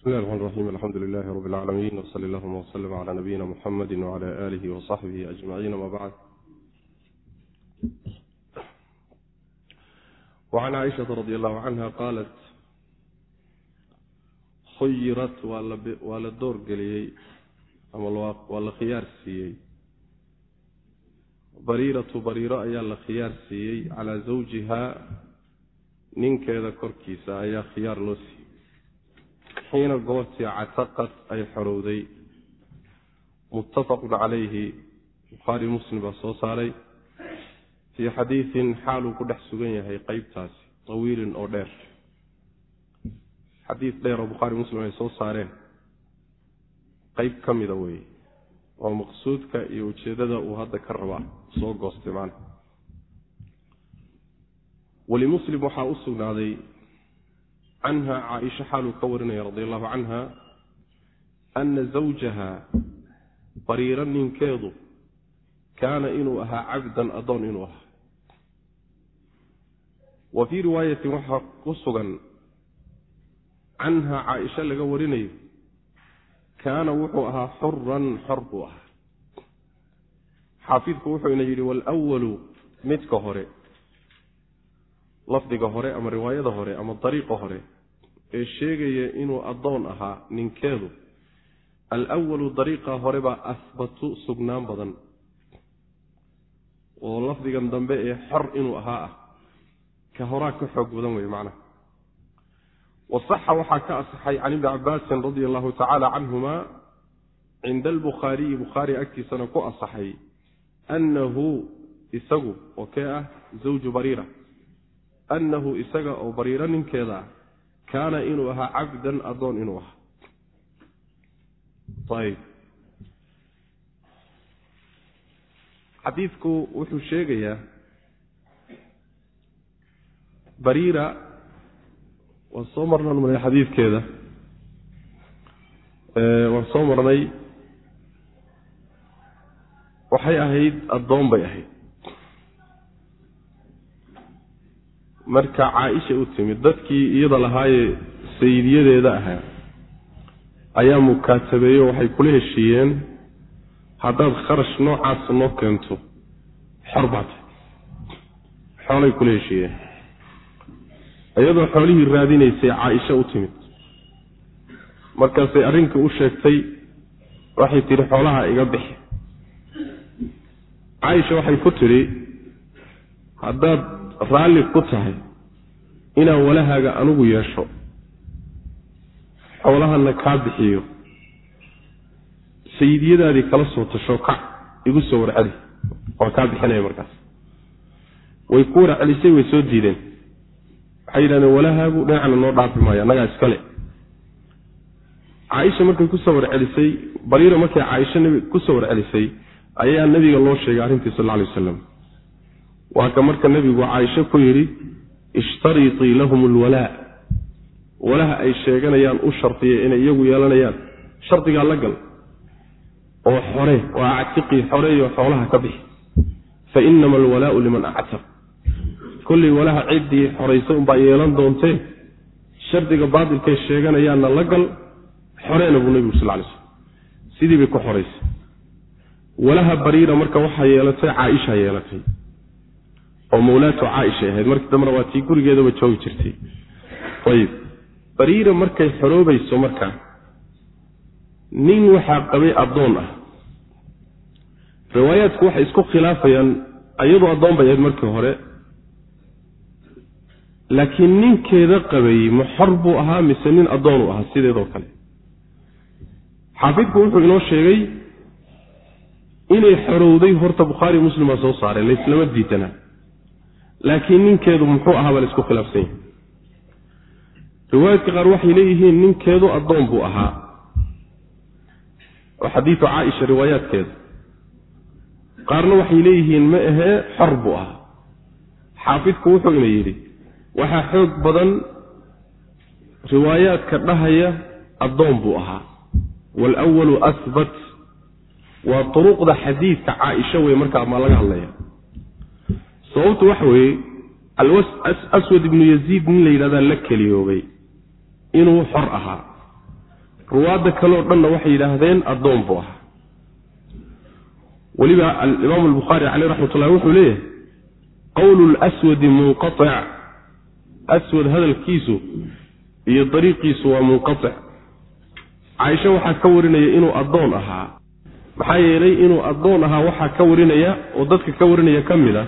bismi llahi raxmaan raxiim alxamdu lilahi rabi اlcaalamiin wsali allahuma wslm cla nabiyina muxamadi wcla alihi wasaxbihi ajmaciin ama bacd wacan caaishata radi allahu canha qaalat khuyirat waa la doorgeliyey ama waa la khiyaar siiyey bariiratu bariiro ayaa la khiyaar siiyey calaa zawjiha ninkeeda korkiisa ayaa khiyaar loo siiyey xiina goortii cataqad ay xorowday. Muttafaqun calayhi bukhaari muslim baa soo saaray. Fii xadiidin xaaluu ku dhex sugan yahay qeybtaasi tawiilin oo dheer. Xadiid dheer oo bukhaari muslim ay soo saareen. Qeyb ka mida weeye oo maqsuudka iyo ujeeddada uu hadda ka rabaa soo goostay maana. Walimuslim waxaa u sugnaaday canha caaisha xaaluu ka warinaya radi allahu canha ana zawjaha bariiro ninkeedu kaana inuu ahaa cabdan addoon inuu ahaa. Wa fii riwaayatin waxaa ku sugan canha caaisha laga warinayo kaana wuxuu ahaa xuran xor buu ahaa. Xaafidku wuxuu ina yidhi waalwalu midka hore lafdiga hore ama riwaayada hore ama dariiqa hore ee sheegaya inuu addoon ahaa ninkeedu alwalu dariiqa hore baa ahbatu sugnaan badan oo lafdigan dambe ee xor inuu ahaa ah ka horaa ka xoog badan wey macnaha. Wasaxa waxaa ka asaxay can ibni cabaasin radia allahu tacaala canhuma cinda albukhaariyi bukhaari agtiisana ku asaxay annahu isagu oo kee ah zawju bariira annahu isaga oo bariiro ninkeeda kaana inuu ahaa cabdan addoon inuu ahaa ayb xadiidku wuxuu sheegayaa bariira waan soo marnaan marnay xadiidkeeda waan soo marnay waxay ahayd addoon bay ahayd marka caaisha u timid dadkii iyada lahaayee sayidiyadeeda ahaa ayaa mukaatabeeyo waxay kula heshiiyeen haddaad kharash noocaas noo keento xor baa tahay xoolay kula heshiiyeen. Iyadoo xoolihii raadinaysay caaisha u timid. Markaasay arrinkii u sheegtay waxay tidhi xoolaha iga bixi. Caaisha waxay ku tidhi haddaad raalli ku tahay inaan walahaaga anigu yeesho xoolahana kaa bixiyo sayidiyadaadii kala soo tasho kac igu soo warceli waan kaa bixinaya markaas. Way ku warcelisay way soo diideen waxay yidhahdeen walahaagu dhinacna noo dhaafi maayo annagaa iskale caaisha markay ku soo warcelisay bariira markay caaisha nbi ku soo warcelisay ayaa nebiga loo sheegay arrintii sal lla alay wasalam waa ka marka nebigu caaisho ku yidhi ishtaritii lahum alwalaa. Walaha ay sheeganayaan u shardiya inay iyagu yeelanayaan. Shardigaa la gal oo xore oo actiqii xoreeyo xoolaha ka bixi. Fa inama alwalaau liman actaq kollay walaha ciddii xoraysa unbaa yeelan doontee shardiga baatilkay sheeganayaanna la gal xoreena buu nebigu sal lay slm sidii bay ku xoraysay walaha bariira marka waxaa yeelatay caaisha yeelatay oo mawlaatu caaisha ahayd. Markii dambena waa tii gurigeedaba joogi jirtay. Ayib. Bariira markay xoroobayso marka nin waxaa qabay addoon ah. Riwaayaadku waxay isku khilaafayaan iyadoo addoon bay ahayd markii hore. Laakiin ninkeeda qabay ma xor buu ahaa mise nin addoon u ahaa sideedoo kale. Xaafidku wuxuu inoo sheegay inay xorowday horta bukhaari muslim baa soo saareen layslama diidanaa laakiin ninkeedu muxuu ahaa baa la khilaafsan yahay. Riwaayadka qaar waxay leeyihiin ninkeedu addoon buu ahaa. Oo xadiidu caaisha riwaayaadkeeda. Qaarna waxay leeyihiin ma ahee xor buu ahaa. Xaafidku wuxuu ina yidhi waxaa xoog badan riwaayaadka dhahaya addoon buu ahaa. Waalwalu ahbat waa turuqda xadiidka caaisha wey markaa maa laga hadlaya sababtu waxa weeye aswad ibnu yaziid nin la yidhahdaa la keliyoobay inuu xor ahaa. Ruwaadda kaleo dhanna waxay yidhaahdeen addoon buu ahaa. Weliba alimaam albukhaari caleyh raxmat ullahi wuxuu leeyahay qowlu lswadi munqaic aswad hadalkiisu iyo dariiqiisu waa munqaic caaisha waxaa ka warinaya inuu addoon ahaa. Maxaa yeelay inuu addoon ahaa waxaa ka warinaya oo dadka ka warinaya ka mid a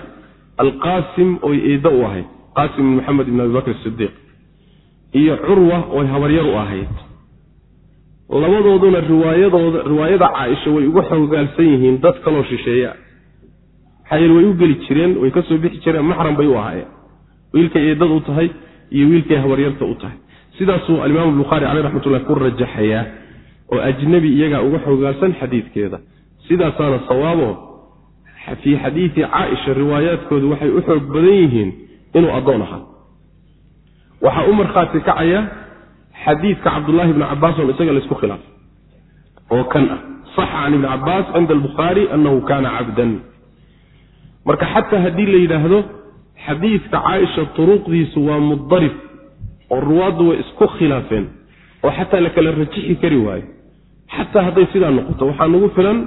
alqaasim oy eedda u ahayd. Qaasim ibn maxamed ibn abi bakr iyo curwa oy habaryar u ahayd. Labadooduna riwaayadooda riwaayada caaisha way uga xoogaalsan yihiin dad kaloo shisheeya. Maxaa yeele way u geli jireen way ka soo bixi jireen maxram bay u ahaayeen. Wiilkay eedad u tahay iyo wiilkay habaryarta u tahay. Sidaasuu alimaam bukhaari caleyh raxmatullahi ku rajaxayaa oo ajnabi iyagaa uga xoogaalsan xadiidkeeda. Sidaasaana sawaabo fii xadiidi caaisha riwaayaadkoodu waxay u xoog badan yihiin inuu addoon ahaa. Waxaa u markhaati kacaya xadiidka cabdullaahi bni cabaas on isaga laysku khilaafay. Oo kan ah. Saxa can ibni cabaas cinda albukhaari annahu kaana cabdan. Marka xataa haddii la yidhaahdo xadiidka caaisha turuqdiisu waa mudarib oo ruwaaddu way isku khilaafeen oo xataa la kala rajixi kari waayo. Xataa hadday sidaa noqoto waxaa nagu filan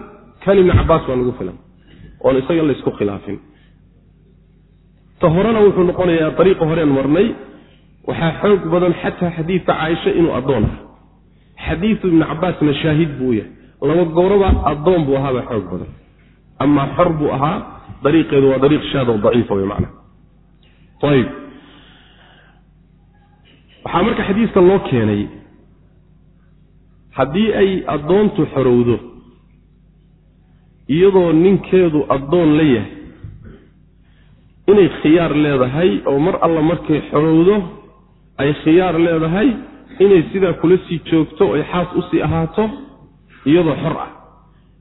kan ibni cabaas baa nagu filan oon isaga laysku khilaafin. Ta wuxuu noqonayaa ariiqa horeen marnay. Waxaa xoog badan xataa xadiidka caaisha inuu addoon aha xadiidu ibni cabaasna shaahid buu yahay. Laba gooraba addoon buu ahaabaa xoog badan. Amaa xor buu ahaa. Dariiqeedu waa dariiq shaad oo daciifa wey macna. Ayib waxaa marka xadiiska loo keenay haddii ay addoontu xorowdo iyadoo ninkeedu addoon la yahay. Inay khiyaar leedahay oo mar alla markay xorowdo ay khiyaar leedahay inay sidaa kula sii joogto oy xaas u sii ahaato iyadoo xor ah.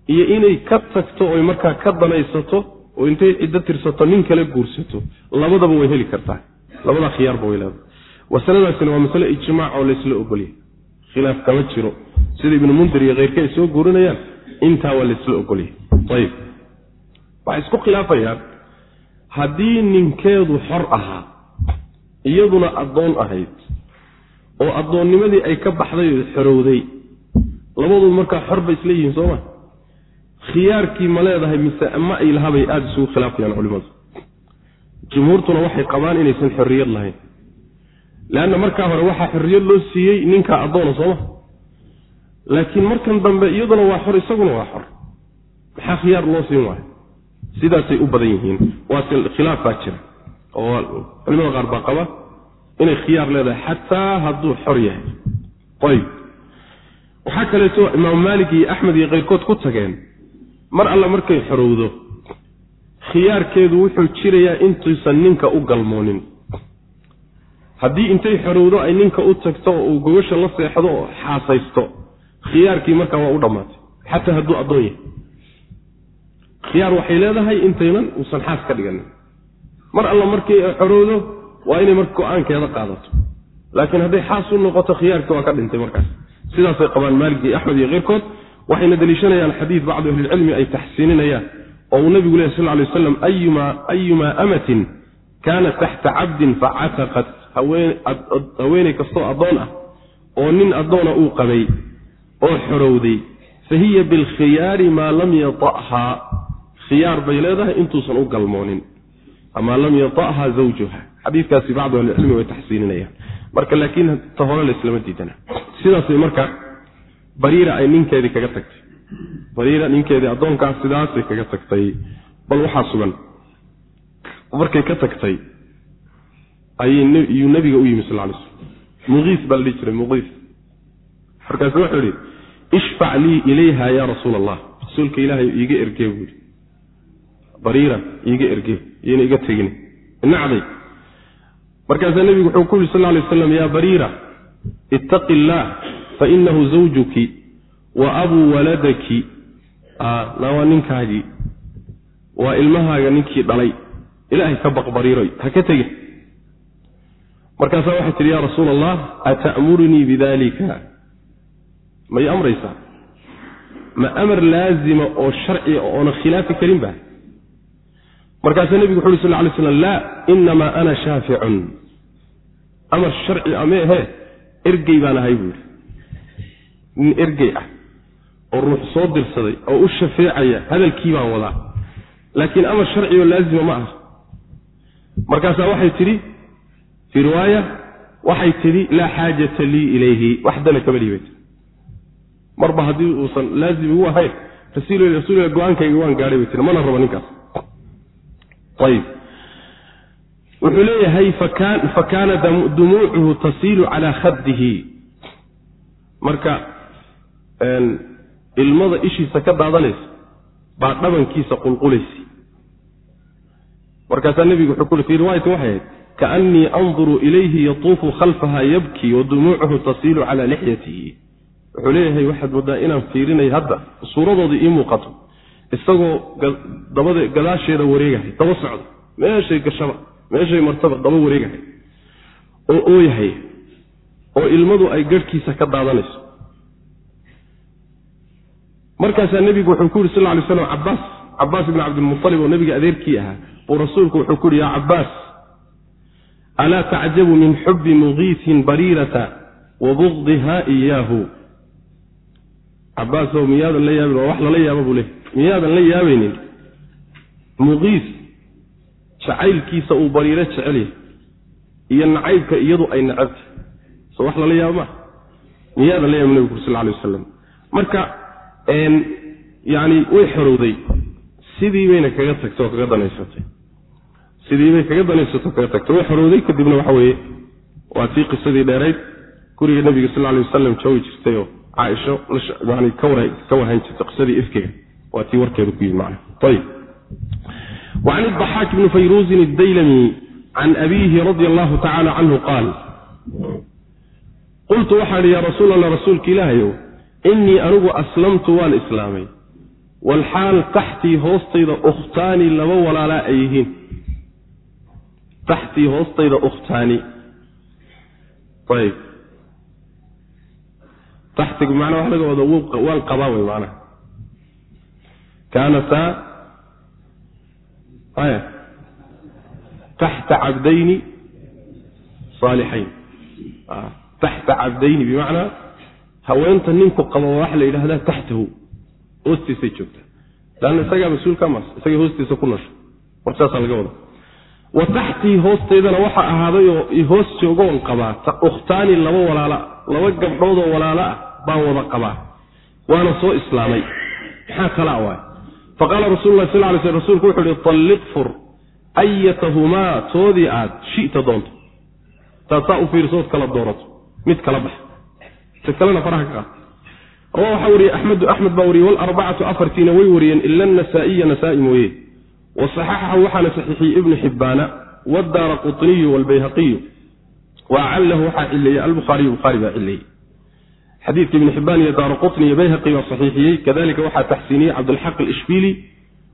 Iyo inay ka tagto oy markaa ka danaysato oo intay ciddo tirsato nin kale guursato. Labadaba way heli kartaa. Labada khiyaarba way leedahay. Masaladaasina waa masale ijmaac oo laysla ogolyahay. Khilaaf kama jiro. Sida ibnu mundir iyo keyrka ay soo guurinayaan intaa waa laysla ogolyahay ayib waxay isku khilaafayaan haddii ninkeedu xor ahaa iyaduna addoon ahayd oo addoonnimadii ay ka baxday oo xorowday labadood markaa xor bay isla yihiin sooma khiyaarkii ma leedahay mise ma ay lahabay aada isugu khilaafayaan culimadu jumhuurtuna waxay qabaan inaysan xorriyad lahayn. Leanna markaa hore waxaa xorriyad loo siiyey ninkaa addoona sooma laakiin markan dambe iyaduna waa xor isaguna waa xor maxaa khiyaar loo siin waayo. Sidaasay u badan yihiin. Waase khilaaf baa jira oo culimada qaar baa qaba inay khiyaar leedahay xataa hadduu xor yahay. Ayib. Waxaa kaleeto imaamu maalik iyo axmed iyo keyrkood ku tageen mar alla markay xorowdo khiyaarkeedu wuxuu jirayaa intuusan ninka u galmoonin. Haddii intay xorowdo ay ninka u tagto oo uu gogasha la seexdo oo xaasaysto khiyaarkii markaa waa u dhammaatay xataa hadduu addoon yahay khiyaar waxay leedahay intaynan uusan xaas ka dhiganin. Mar alla markii ay xorowdo waa inay marka go'aankeeda qaadato. Laakiin hadday xaas u noqoto khiyaarkii waa ka dhintay markaas. Sidaasay qabaan maalig axmed iyo keyrkood waxayna deliishanayaan xadiid bacdu ahlilcilmi ay taxsiininayaan oo uu nabigu lehy sal lay waslam ayumaa amatin kaanat taxta cabdin facataqat haweeney kastoo addoon ah oo nin addoona uu qabay oo xorowday fa hiya bilkhiyaari maa lam yata'haa khiyaar bay leedahay intuusan u galmoonin. Amaa lam yata'ha zawjuha. Xadiidkaasi bacdu ahlicilmi way taxsiininayaan. Marka laakiin ta hore laislama diidana. Sidaasay marka bariira ay ninkeedii kaga tagtay. Bariira ninkeedii addoonkaas sidaasay kaga tagtay. Bal waxaa sugan. Markay ka tagtay ayuu nabiga u yimi sal lay slm muqiis baa la dhihi jiray muqiis. Markaasu wuxuu ihi ishfac lii ilayha ya rasuula allah rasuulka ilaahay iiga ergee buu yihi bariira iiga ergee iyona iga tegin. Nacday markaasaa nebigu wuxuu ku yihi sal lay aslam ya bariira ittaqi illaah fainahu zawjuki wa abuu waladaki. Na waa ninkaagii. Waa ilmahaaga ninkii dhalay. Ilaahay ka baq bariiroy ha ka tegin markaasaa waxay tidhi ya rasuula allah ata'murunii bidalika may amraysaa? Ma amar laazima oo sharciga oona khilaafi karin ba markaasaa nebigu wuxu uhi sal lay slam laa inamaa ana shaaficun. Amar sharci ame ahe ergey baan ahay buu yidhi. Nin ergey ah oo ruux soo dirsaday oo u shafeecaya hadalkii baan wadaa. Laakiin amar sharci oo laazima ma aha. Markaasaa waxay tidhi fii riwaaya waxay tidhi laa xaajata lii ilayhi. Wax dana kama dhiibay marba haddii uusan laazim igu ahayn rasuul go'aankayga waan gaadhay bay tii mana rabo ninkaas wuxuu leeyahay fakaana dumuucuhu tasiilu calaa khaddihi. Marka ilmada ishiisa ka daadanaysa baa dhabankiisa qulqulaysa markaasaa nebigu wuxuu ku fi riwaayatin waxay ahayd kaannii anduru ilayhi yatuufu khalfaha yabkii wa dumuucuhu tasiilu calaa lixyatihi wuxuu leeyahay waxaad moodaa inaan fiirinay hadda suuradoodii ii muuqato isagoo dabada gadaasheeda wareegahay daba socda. Meeshay gashaba meeshay martaba daba wareegahay. Oo ooyahay oo ilmadu ay garhkiisa ka daadanayso. Markaasaa nebigu wuxuu ku yidhi sal ly slam cabaas cabaas ibni cabdilmualib oo nebiga adeerkii ahaa buu rasuulku wuxuu ku yidhi yaa cabaas alaa tacjabu min xubi mugiisin bariirata wa bugdiha iyaahu? Cabaasow miyaadan la yaabin waa wax lala yaaba buu leey miyaadan la yaabaynin? Muqiis jacaylkiisa uu bariiro jecel yahay iyo nacaybka iyadu ay nacabta so wax lala yaaba maa miyaadan la yaabin nebigu ur sal alay wasalam marka yani way xorowday. Sidii bayna kaga tagtay oo kaga danaysatay. Sidii bay kaga danaysatay oo kaga tagtay way xorowday kadibna waxa weeye waa tii qisadii dheerayd. Guriga nebiga sal alay wasalam joogi jirtayoo caaisho ka warhan jirtay qisadii ifkiga waa tii warkeedu ku yimi macna ayib وعن الضحاك بن فيروز الديلمي عن أبيه رضي الله تعالى عنه قال قلت وxaan ya rasuul allah rasuulka ilaahayow inii anigu aslamtu waan islaamay walxaal taxtii hoostayda ukhtaani laba walaalaa ay yihiin taxtii hoostayda ukhtaani ayb taxtigu macnaa waxa laga kaanataa aya taxta cabdayni saalixayn taxta cabdayni bimacnaa haweenta ninku qaba waa waxa la yidhahdaa taxtahu hoostiisay joogtaa leanna isagaa mas'uulka maas isagay hoostiisa ku nasho marka saasaa laga wada wa taxtii hoosteydana waxaa ahaaday oo hoos joogoon qabaa ukhtaani laba walaala laba gabdhoodoo walaalo ah baan wada qabaa waana soo islaamay maxaa kalaa waay faqaala rasul lah sal lay sl rsulku wuxu uhi talliq fur ayatahumaa toodii aad shita doonto. Taasaa u fiirsood kala doorato mid kala bax ta kalena faraha ka qaad rawa waxaa wariyey axmedu axmed baa wariyey walarbacatu afartiina way wariyeen ila anasaa'iya nasaa-i mooye. Wa saxaxahu waxaana saxiixiyey ibnu xibbaana wadaara qutniyu waalbayhaqiyu wa acallahu waxaa cileeyey albukhaariyu bukhaari baa cileeyey xadiidka ibni xibaan iyo daara qutni iyo bayhaqi baa saxiixiyey. Kadalika waxaa taxsiiniyey cabdilxaq alishbiili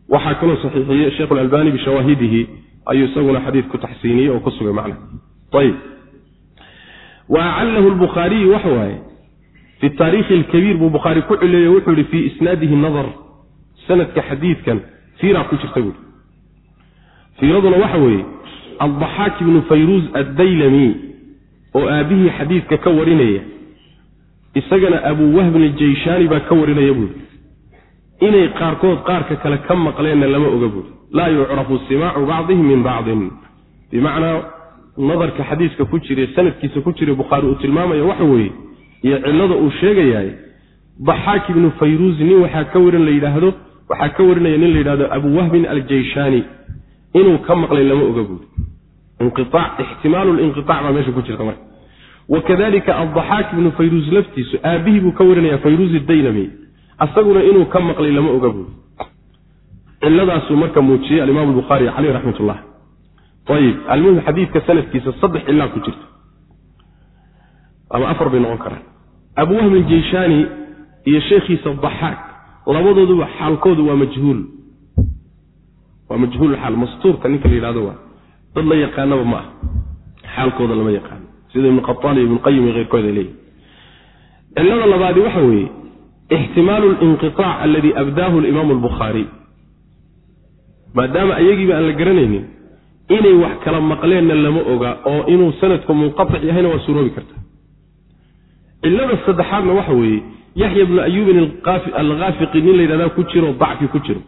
waxaa kaloo saxiixiyey sheikh alalbani bishawaahidihi. Ayuu isaguna xadiid taxsiiniyey oo ku sugay macna. Ayib. Wa acalahu lbukhaariyu waxa waaye fi taariikhi alkabiir buu bukhaari ku cileeye wuxuu yihi fii isnaadihi nadar. Sanadka xadiidkan fiiraa ku jirta buui fiiraduna waxa weeye addaxaak ibnu fayruuz addaylami oo aabihii xadiidka ka warinaya isagana abuu wahbin aljayshani baa ka warinaya buuri inay qaarkood qaarka kale ka maqleenna lama oga buuri laa yucrafu simaacu bacdihim min bacdin. Bimacnaa nadarka xadiiska ku jire sanadkiisa ku jira bukhaari uu tilmaamaya waxa weeye iyo cillada uu sheegayahay daxaak ibnu fayruuz nin waxaa ka warin la yidhaahdo waxaa ka warinaya nin la yidhahdo abuu wahbin aljayshani inuu ka maqlay lama oga buuri ixtimaalu linqiaac baa meesha ku jirta marka wakadalika addaxaak ibnu fayruuz laftiisu aabihii buu ka warinaya fayruuz daynami asaguna inuu ka maqlay lama oga buuri ciladaasuu marka muujiyey alimaam bukhaari caleyh raxmat ullah ayib almuhim xadiidka sanadkiisa saddex cilaa ku jirta ama afar bay noqon karaan abu jeyshaani iyo sheekhiisa daxaak labadooduba xaalkoodu waa majhuul waa majhuul xaal mastuurka ninka la yidhahdo waa dad la yaqaanaba ma ah xaalkooda lama yaqaano sida ibnu qataan iyo ibnuqayim iyo keyrkood ay leeyihiin cilada labaadi waxa weeye ixtimaalu linqiaac aladi abdaahu alimaamu albukhaari. Maadaama ayagiiba aan la garanaynin inay wax kala maqleenna lama oga oo inuu sanadku munqatic yahayna waa suroobi karta. Cilada saddexaadna waxa weeye yaxya bnu ayuubin alkhaafiqi nin la yidhahda ku jiro dacfi ku jiro.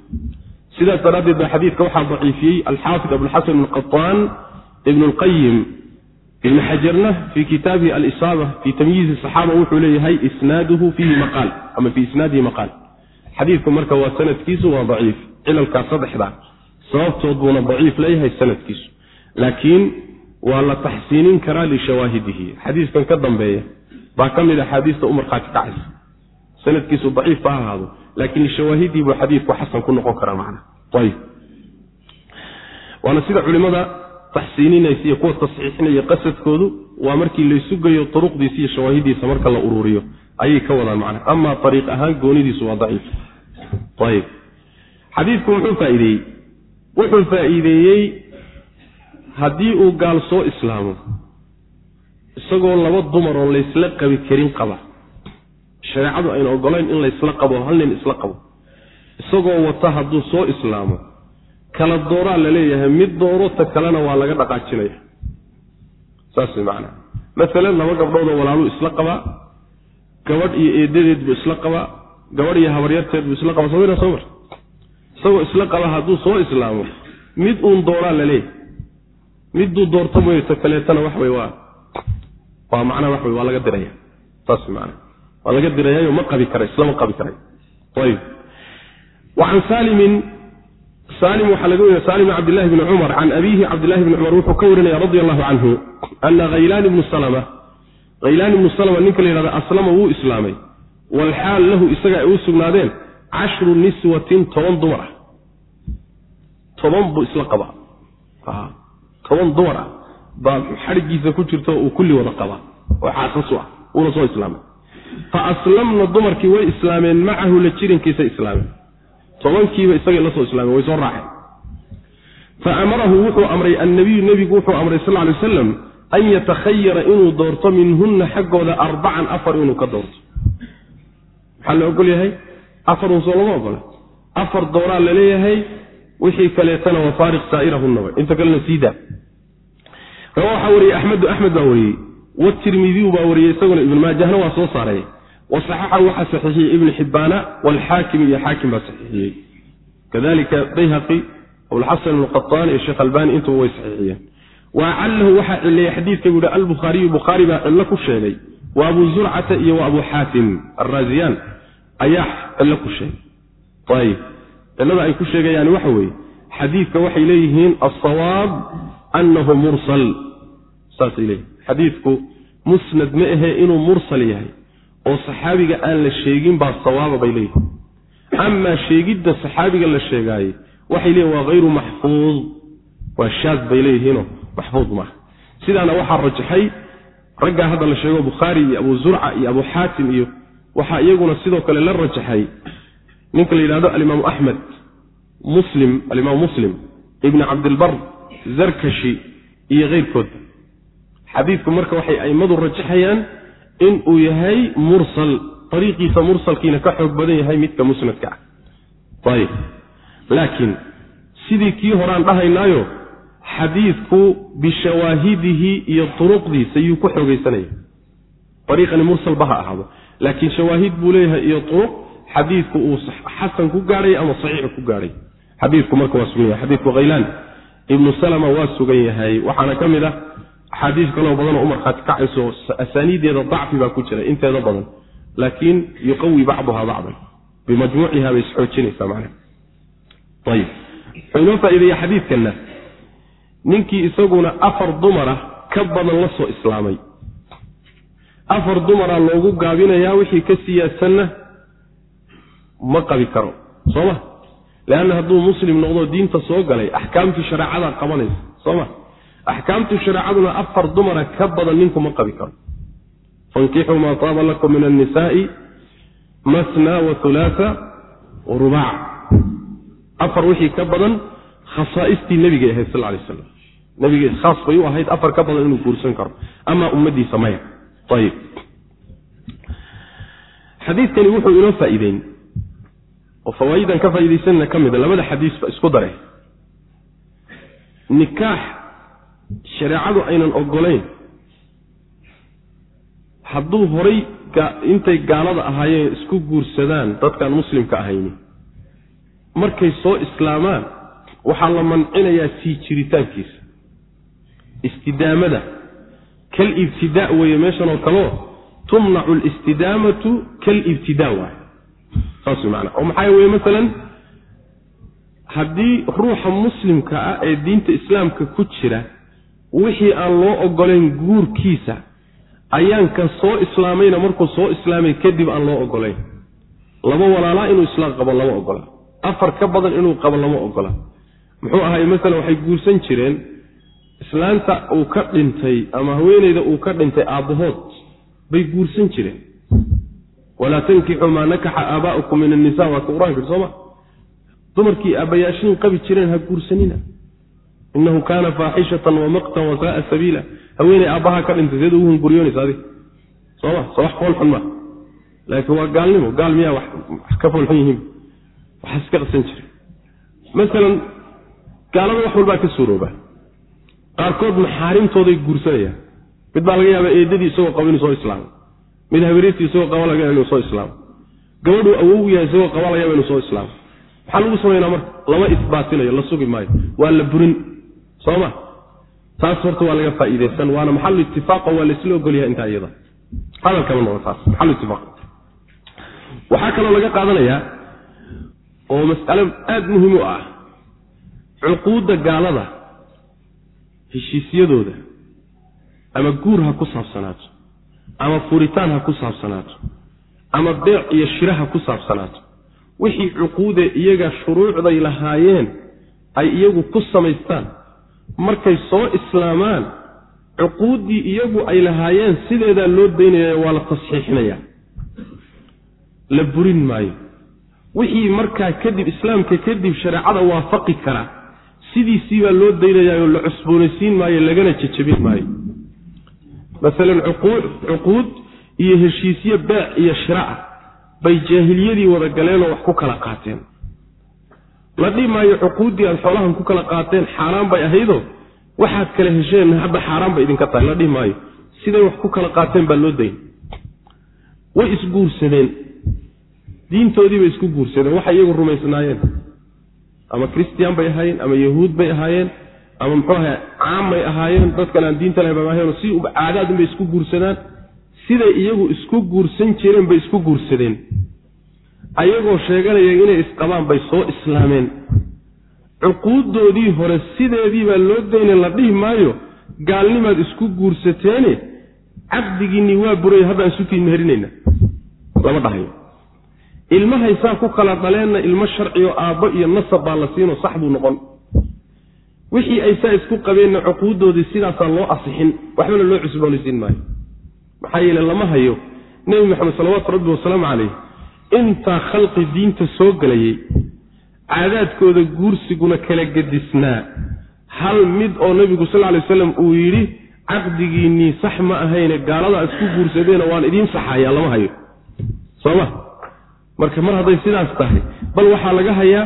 Sidaas daraaddeed ba xadiidka waxaa daciifiyey alxaafid abulxasan ibn qataan ibn lqayim ibn xajarna fii kitaabihi alisaaba fii tamyiizi saxaaba wuxuu leeyahay isnaaduhu fiihi maqaal ama fii isnaadihi maqaal. Xadiidku marka waa sanadkiisu waa daciif cilalkaa saddexda sababtood buuna daciif leeyahay sanadkiisu. Laakiin waa la taxsiinin karaa lishawaahidihi. Xadiiskan ka dambeeya baa ka mid axaadiista u markhaati kacaysa sanadkiisu daciif ba ahaado laakiin lishawaahidii buu xadiidku xasan ku noqon karaa macna. Ayib. Waana sida culimada taxsiininaysa iyo kuwa tasxiixinaya qasadkoodu waa markii laysu geeyo turuqdiisa iyo shawaahidiisa marka la ururiyo. Ayay ka wadaan macna amaa ariiq ahaan goonidiisu waa daciif. Ayib. Xadiidku muxuu faa'iideeyey. Wuxuu faa'iideeyey haddii uu gaal soo islaamo isagoo laba dumar oo laysla qabi karin qaba shareecadu ayna ogolayn in laysla qabo hal nin isla qabo isagoo wata hadduu soo islaamo kala dooraa la leeyahay mid dooro ta kalena waa laga dhaqaajinaya saas way macnaa maalan laba gabdhoodoo walaaluu isla qabaa gabadh iyo eedadeed buu isla qabaa gabadh iyo habaryarteed buu isla qabaa soo soo mar. Isagoo isla qaba hadduu soo islaamo mid uun dooraa la leeyahay. Miduu doorto mooye ta kaleetana wax wey waa waa macnaa wax wey waa laga diraya. Saas maana waa laga dirayaayo ma qabi kara islama qabi karay. Ayib. Wacan saalimin saalim waxaa laga weriya saalim bn cabdillahi bni cumar can abiihi cabdillahi bni cumar wuxuu ka warinaya radi allahu canhu ana haylaan ibnu salama haylaan ibnu salama ninka la yihahda aslama wuu islaamay. Walxaal lahu isaga ay u sugnaadeen cashru niswatin toban dumar ah. Toban buu isla qabaa. Toban dumar ah baa xadhigiisa ku jirta uu kulli wada qabaa oo xaasasu ah wuuna soo islaamay. Fa aslamna dumarkii way islaameen macahu la jirankiisa islaameen tobankiiba isagay la soo islaameen way soo raaceen. Fa amarahu wuxuu amray annabiyu nebigu wuxuu amray sal ly wasalam an yatakhayara inuu doorto minhunna xaggooda arbacan afar inuu ka doorto. Maxaa la ogol yahay? Afar unsoo lama ogola. Afar dooraa la leeyahay wixii kaleetana waa faariq saa'irahunaba inta kalena siidaa waxaa wariyey axmedu axmed baa wariyey watirmidiyu baa wariyey isaguna ibn maajahna waa soo saaray wasaxaxahu waxaa saxiixiyey ibnu xibbaana waalxaakim iyo xaakim baa saxiixiyey kadalika bayhaqi abulxasan alqaطaani iyo sheekh albani intuba way saxiixiyeen. Wa acallahu waxaa cileeyey xadiidka buu yihi albukhaariyu bukhaari baa cillo ku sheegay wa abu zurcata iyo wa abu xaatim alraaziyaan ayaa cillo ku sheegay. Ayib cillada ay ku sheegayaan waxa weeye xadiidka waxay leeyihiin alsawaab annahu mursal. Saasay leeyihiin xadiidku musnad ma ahe inuu mursal yahay oo saxaabiga aan la sheegin baa sawaaba bay leeyihiin amaa sheegidda saxaabiga la sheegaaye waxay leeyihiin waa hayru maxfuud. Waa shaad bay leeyihiinoo maxfuud maaha sidaana waxaa rajaxay raggaa hadda la sheego bukhaari iyo abu zurca iyo abu xaatim iyo waxaa iyaguna sidoo kale la rajaxay ninka la yidhahdo alimaamu axmed muslim alimaamu muslim ibni cabdilbar zarkashi iyo keyrkoodba xadiidku marka waxay a'immadu rajaxayaan in uu yahay mursal ariiqiisa mursalkiina ka xoog badan yahay midka musnadka ah. Ayib. Laakiin sidii kii horaan dhahaynaayo xadiidku bishawaahidihi iyo turuqdiisa yuu ku xoogaysanaya. Ariiqani mursalba ha ahaado. Laakiin shawaahid buu leeyahay iyo turuq xadiidku uu xasan ku gaadhay ama saxiix ku gaadhay. Xadiidku marka waa sugan yahay. Xadiidku khaylaan ibnu salama waa sugan yahay. Waxaana ka mid ah axaadiis kaloo badanoo u markhaati kacayso asaaniideeda dacfi baa ku jira inteeda badan. Laakiin yuqawi bacduha bacdan. Bimajmuuciha bay isxoojinaysaa macna ayib wuxuu inoo faa'iideeya ninkii isaguna afar dumara ka badan la soo islaamay. Afar dumara loogu gaabinayaa wixii ka siyaadsanna ma qabi karo. Soo ma? Leanna hadduu muslim noqdo diinta soo galay axkaamtii shareecadaa qabanaysa. Soo ma axkaamtii shareecaduna afar dumara ka badan ninku ma qabi karo fankixuu maa taaba lakum min annisaai masna wa hulaata wa rubaac afar wixii ka badan khasaaistii nebigay ahayd sal lay slam nebigay khaas bay u ahayd afar ka badan inuu guursan karo amaa ummadiisa maya ayib xadiidkani wuxuu inoo faa'iideyn oo fawaa'idan ka faa'iidaysanna ka mida labada xadiisba isku dare nikaax shareecadu aynan ogolayn hadduu horay intay gaalada ahaayeen isku guursadaan dadkaan muslimka ahayni markay soo islaamaan waxaa la mancinayaa sii jiritaankiisa istidaamada. Kal ibtidaa weeye meeshan oo kaleo tumnacu listidaamatu kalibtidaa waay saas man oo maxaa weye masalan haddii ruuxa muslimka ah ee diinta islaamka ku jira wixii aan loo ogolayn guurkiisa ayaanka soo islaamayna markuu soo islaamay kadib aan loo ogolayn laba walaalaa inuu islaam qabo lama ogola afar ka badan inuu qabo lama ogola muxuu ahay masalan waxay guursan jireen islaanta uu ka dhintay ama haweeneyda uu ka dhintay aabbahood bay guursan jireen. Walaa tankixuu maa nakaxa aabaa'ukum min annisa waa ka qur'aanka sooma dumarkii aabbayaashiin qabi jireen ha guursanina inahu kaana faaxishatan wa maqtan wa saaa sabiila haweeney aabbaha ka dhintay seed ugu hunguryoonaysa adig soma so wax foolxun maa laakiin waa gaalnimo gaal miyaa wax ka foolxun yihiin waxaa iska qasan jira masalan gaalada wax walbaa ka suurooba qaarkood maxaarimtooday guursanayaan mid baa laga yaabaa eedadii isagoo qaba inuu soo islaamo mid habereertii isagoo qaba laga yaaba inuu soo islaamo gabadhuu awow yahay isagoo qaba laga yaaba inuu soo islaamo maxaa lagu samaynaa marka lama isbaatinayo la sugi maayo waa la burin soo ma taas horta waa laga faa'iidaysan waana maxalu itifaaqo waa laysla ogolyahay intaa iyada. Hadalkama noqon taas maxalu itifaaq waxaa kaloo laga qaadanayaa oo mas'alo aada muhiim u ah. Cuquudda gaalada heshiisyadooda ama guur ha ku saabsanaato ama furitaan ha ku saabsanaato ama beec iyo shira ha ku saabsanaato wixii cuquude iyaga shuruucday lahaayeen ay iyagu ku samaystaan markay soo islaamaan cuquuddii iyagu ay lahaayeen sideedaa loo daynaya waa la tasxiixinayaa. La burin maayo. Wixii markaa kadib islaamka kadib shareecada waafaqi kara sidiisii baa loo daynayaayoo la cusboonaysiin maayo lagana jejabin maayo. Masalan cuquud iyo heshiisyo beec iyo shira bay jaahiliyadii wada galeenoo wax ku kala qaateen la dhihi maayo cuquuddii aad xoolahan ku kala qaateen xaaraan bay ahaydoo waxaad kala hesheen hadda xaaraan bay idinka tahay. La dhihi maayo siday wax ku kala qaateen baa loo dayn. Way isguursadeen. Diintoodii bay isku guursadeen. Waxay iyagu rumaysnaayeen. Ama christian bay ahaayeen ama yahuud bay ahaayeen ama muxuu ahay caam bay ahaayeen dadkan aan diinta lahayn ahaayeen si caadaadun bay isku guursadaan. Siday iyagu isku guursan jireen bay isku guursadeen ayagoo sheeganaya inay isqabaan bay soo islaameen. Cuquuddoodii hore sideedii baa loo dayna la dhihi maayo gaalnimaad isku guursateene caqdigiinnii waa buray haddaan isukiin meherinayna lama dhahayo. Ilmahay saa ku kala dhaleenna ilmo sharciyo aabbo iyo nasab baa la siinoo sax buu noqon. Wixii ay saa isku qabeenna cuquuddoodii sidaasaa loo asixin waxbana loo cusboonaysiin maayo. Maxaa yeele lama hayo nebi maxamed salawaatu rabbi wasalaamu calayh intaa khalqi diinta soo gelayay caadaadkooda guursiguna kala gedisnaa. Hal mid oo nebigu sal lay waslam uu yidhi caqdigiinnii sax ma ahayne gaaladaa isku guursadeena waan idiin saxayaa lama hayo. Sooma marka mar hadday sidaas tahay bal waxaa laga hayaa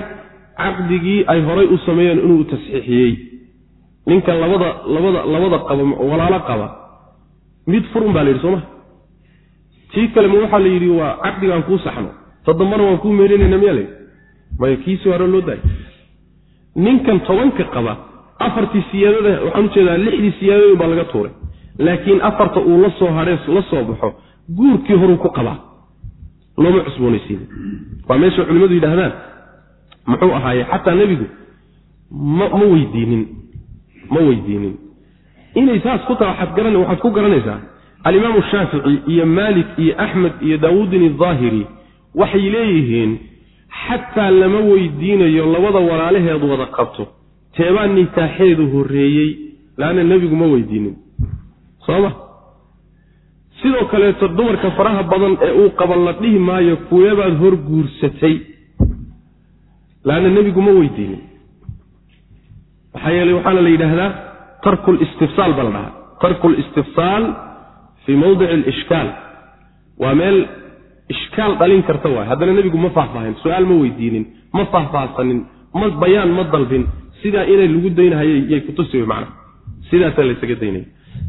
caqdigii ay horay u sameeyeen inuu tasxiixiyey. Ninka labada labada labada qaba walaalo qaba mid furun baa la yidhi sooma tii kale ma waxaa la yidhi waa caqdigaan kuu saxno. Todobana waan kuu meerinayna miyaa layidhi maya kiisii hore loo daayay ninkan tobanka qaba afartii siyaadada waxaan u jeedaa lixdii siyaadooyin baa laga tuuray. Laakiin afarta uu la soo hadhee la soo baxo guurkii horuu ku qabaa. Looma cusboonaysiin. Waa meesha culimmadu yidhaahdaan. Muxuu ahaaye xataa nebigu ma ma weydiinin ma weydiinin. Inay saas ku taha waxaad garan waxaad ku garanaysaa alimaamu shaafici iyo maalik iyo axmed iyo daawuudin idaahiri waxay leeyihiin xataa lama weydiinayo labada walaalaheed wada qabto teebaa nikaaxeedu horreeyey laanna nebigu ma weydiinin. Sooma sidoo kaleeto dumarka faraha badan ee uu qaba la dhihi maayo kuweebaad hor guursatay laanna nebigu ma weydiinin. Maxaa yeeley waxaana la yidhaahdaa tarku listifsaal baa la dhahaa. Tarku listifsaal fii mawdici alishkaal waa meel ishkaal dhalin karta waay haddana nebigu ma faahfaahin su'aal ma weydiinin ma faahfaahsanin ma bayaan ma dalbin sidaa inay lagu daynahayay yay kutusi macna sidaasaa laysaga daynaya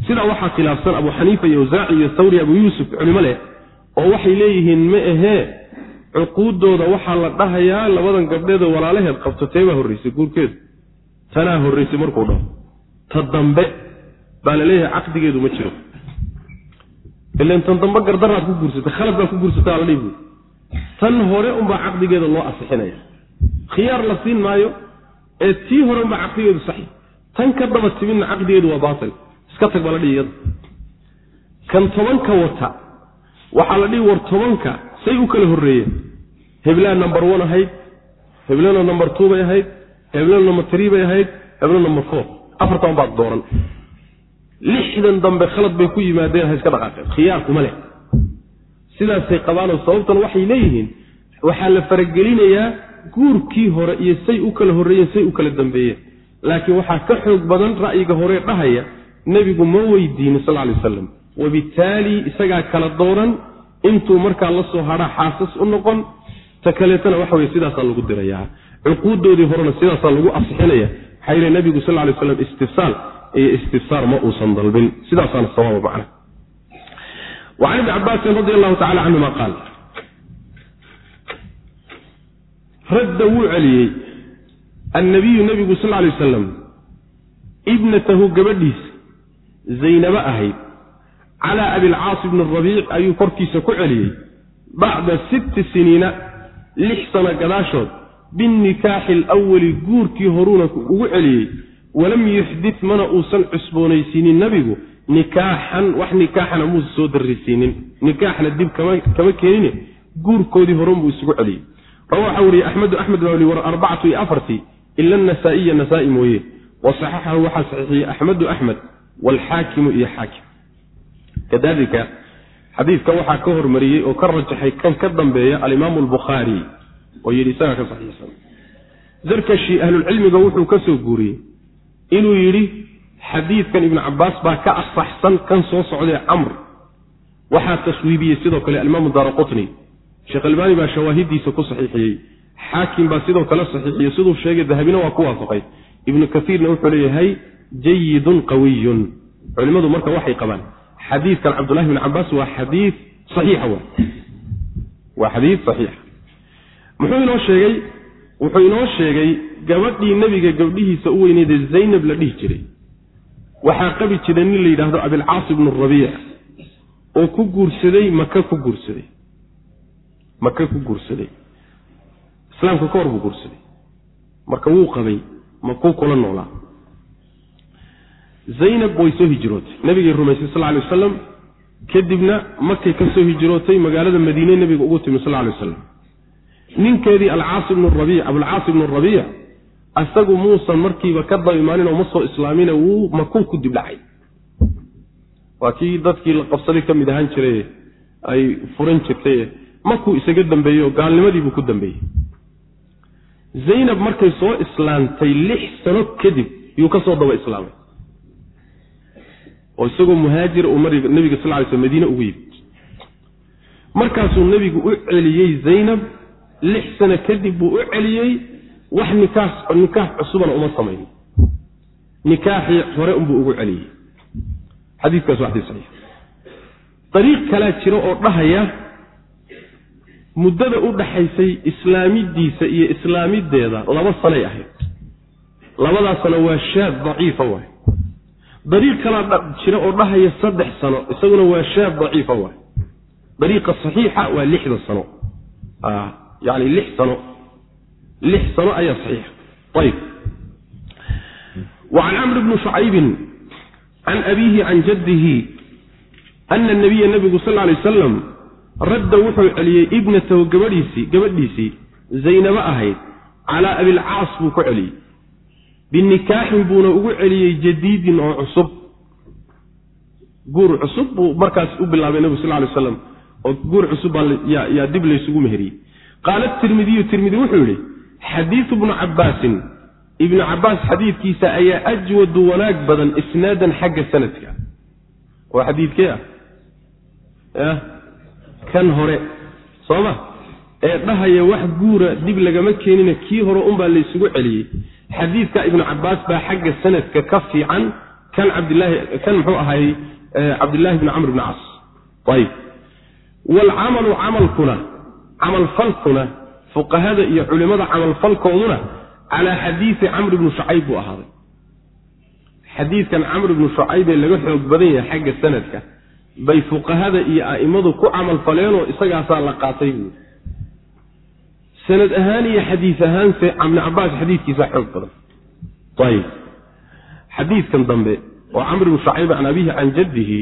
sidaa waxaa khilaafsan abu xaniifa iyo awsaaci iyo thawri abu yuusuf culimo leh oo waxay leeyihiin ma ahee cuquuddooda waxaa la dhahayaa labadan gabdheeda walaalaheed qabto tee baa horraysay guurkeedu tanaa horraysay markuu dhaho ta dambe baa la leeyahay caqdigeedu ma jiro ilan tan dambe gardaraad ku guursatay khalad baad ku guursatay aa la dhihi. Buuri tan hore unbaa caqdigeeda loo asixinaya. Khiyaar la siin maayo ee tii hore unbaa caqdigeedu saxi. Tan ka daba timidna caqdigeedu waa baatil iska tag baa la dhihi iyada kan tobanka wata waxaa la dhihi war tobanka say u kala horreeyeen. Heblaa number one ahayd heblana number two bay ahayd heblana number three bay ahayd heblo number four. Afartan baad dooran lixdan dambe khalad bay ku yimaadeen ha iska dhaqaaqeen khiyaarkuma leh. sidaasay qabaanoo sababtan waxay leeyihiin waxaa la faragelinayaa guurkii hore iyo say u kala horreeyeen say u kala dambeeyeen. laakiin waxaa ka xoog badan ra'yiga hore dhahaya nebigu ma weydiinin sal lay wasalam wabittaali isagaa kala dooran intuu markaa la soo hadhaa xaasas u noqon ta kaleetana waxa weye sidaasaa lagu dirayaa. cuquuddoodii horena sidaasaa lagu asixinaya maxaa yile nebigu sal lay slam istifsaal iyo istifsaar ma uusan dalbin. Sidaasaana sawaaba macna wacan ibni cabaasin radi allahu tacala canhuma qaal. Radda wuu celiyey annabiyu nebigu sal lay wasalam ibnatahu gabadhiisa zaynabo ahayd. Calaa abilcaas bni rabiic ayuu korkiisa ku celiyey bacda sitti siniina lix sano gadaashood binnikaaxi alawali guurkii horuuna ugu celiyey walam yuxdit mana uusan cusboonaysiinin nebigu nikaaxan wax nikaaxana muusa soo darrisiinin nikaaxna dib kama keenine guurkoodii horunbuu isugu celiyey. Rawa waxaa weriye axmedu axmed baa weli war arbacatu iyo afartii ila anasaa'iya nasaa-i mooye. Wa saxaxahu waxaa saxiixiyey axmedu axmed waalxaakimu iyo xaakim. Kadalika xadiidka waxaa ka hormariyey oo ka rajaxay kan ka dambeeya alimaamu albukhaari oo yidhi isagaa ka saxiixsan. Zarkashi ahlulcilmiga wuxuu ka soo guuriyey inuu yidhi xadiidkan ibnu cabaas baa ka asaxsan kan soo socdee camr. Waxaa taswiibiyey sidoo kale alimaamu daara qutni sheekh albaani baa shawaahidiisa ku saxiixiyey. Xaakim baa sidoo kale saxiixiyey. Siduu sheegay dahabina waa ku waafaqay. Ibnu kaiirna wuxuu leeyahay jayidun qawiyun culimmadu marka waxay qabaan xadiidkan cabdullahi bn cabaas waa xadii saxiixa w waa xadiid saxiixa. Muxuu inoo sheegay wuxuu inoo sheegay gabadhii nebiga gabdhihiisa u weyneydee zaynab la dhihi jiray. Waxaa qabi jira nin la yidhaahdo abilcaas ibnu rabiic oo ku guursaday maka ku guursaday. Maka ku guursaday. Islaamka ka hor buu guursaday. Marka wuu qabay makuu kula noolaa. Zaynab way soo hijrootay. Nabigay rumaysay sal lay wasalam kadibna makay ka soo hijrootay magaalada madiine nebiga ugu timi sal lay wasalam ninkeedii alcaas ibnu rabiic abulcaas ibnu rabiic asagu muusan markiiba ka daba imaaninoo ma soo islaamine wuu makuu ku dib dhacay. Waa kii dadkii la qabsaday ka mid ahaan jiray ay furan jirtay makuu isaga dambeeyey oo gaalnimadiibuu ku dambeeyey. Zaynab markay soo islaamtay lix sano kadib yuu ka soo daba islaamay. Oo isagoo muhaajir uu nabiga sal lay sl madiine ugu yimid. Markaasuu nebigu u celiyey zaynab lix sano kadib buu u celiyey wax nikaax nikaax cusubana uma samayn. Nikaaxii hore unbuu ugu celiyey. Xadiikaas waa xadii saxiix. Dariiq kalaa jira oo dhahaya muddada u dhaxaysay islaamidiisa iyo islaamideeda laba sanay ahayd. Labadaas sano waa shaad daciifa waay. Dariiq kalaa jira oo dhahaya saddex sano isaguna waa shaad daciifa waay. Dariiqa saxiixa waa lixda sano yani lix sano. Lix sano ayaa saxiixa ayib. Wa can camr bni shucaybin can abiihi can jaddihi ana nabiya nabigu sal lay wasalam radda wuxuu celiyey ibnatahu gabadhiisii gabadhiisii zaynabo ahayd calaa abilcaas buu ku celiyey. Binikaaxin buuna ugu celiyey jadiidin oo cusub. Guur cusub buu markaas u bilaabay nebigu sal lay slam oo guur cusub baa yaa dib laysugu meheriyey qaala tirmidiyu tirmidi wuxuu yidhi xadiidu bnu cabbaasin ibnu cabbaas xadiidkiisa ayaa ajwadu wanaag badan isnaadan xagga sanadka oo xadiidkee ah kan hore sooma ee dhahaya wax guura dib lagama keenina kii hore unbaa laysugu celiyey xadiidka ibnu cabbaas baa xagga sanadka ka fiican kan cabdilaahi kan muxuu ahaayey cabdillaahi bni camr bni cas ayib waalcamalu camalkuna camalfalkuna fuqahada iyo culimmada camalfalkooduna calaa xadiidi camr ibni shucayb buu ahaaday. Xadiidkan camr ibnu shucayb ee laga xoog badan yahay xagga sanadka bay fuqahada iyo a'immadu ku camal faleenoo isagaasaa la qaatay buui sanad ahaan iyo xadiis ahaanse ibni cabaas xadiidkiisaa xoog badan. Ayib. Xadiidkan dambe oo camr ibnu shucayb can abihi can jaddihi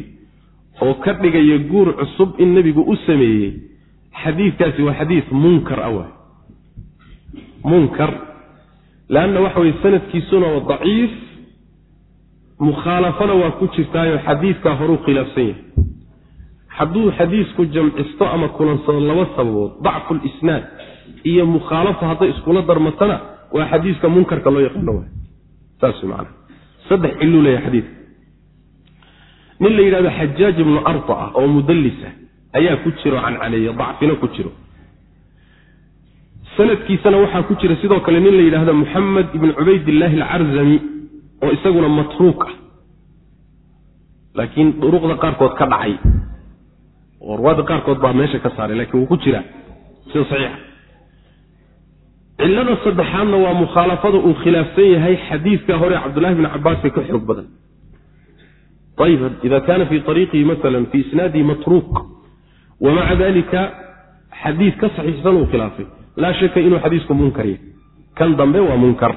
oo ka dhigaya guur cusub in nebigu u sameeyey xadiidkaasi waa xadiid munkar a waay. Munkar leanna waxa weye sanadkiisuna waa daciif mukhaalafana waa ku jirtaayo xadiidkaa horuu khilaafsan yahay. Hadduu xadiisku jamcisto ama kulansado laba sababood dacfu lisnaad iyo mukhaalafo hadday iskula darmatana waa xadiiska munkarka loo yaqaano waay. Saas man saddex ciluu leeyahay xadiidka. Nin la yidhahdo xajaaj ibnu arta ah oo mudallisa ayaa ku jiro cancaneeya dacfina ku jiro. Sanadkiisana waxaa ku jira sidoo kale nin la yidhaahdo muxamed ibn cubaydillaahi alcarzami oo isaguna matruuk ah. Laakiin duruqda qaarkood ka dhacay. Oo ruwaadda qaarkood baa meesha ka saaray lakiin wuu ku jiraa sida saxiixa cillada saddexaadna waa mukhaalafada uu khilaafsan yahay xadiidka hore cabdullahi bni cabaaska ka xoog badan. Ayib ida kaana fii ariiqihi maala fii isnaadihi matruuk wamaca dalika xadiid ka saxiixsan uu khilaafay laa shaka inuu xadiisku munkar yahay kan dambe waa munkar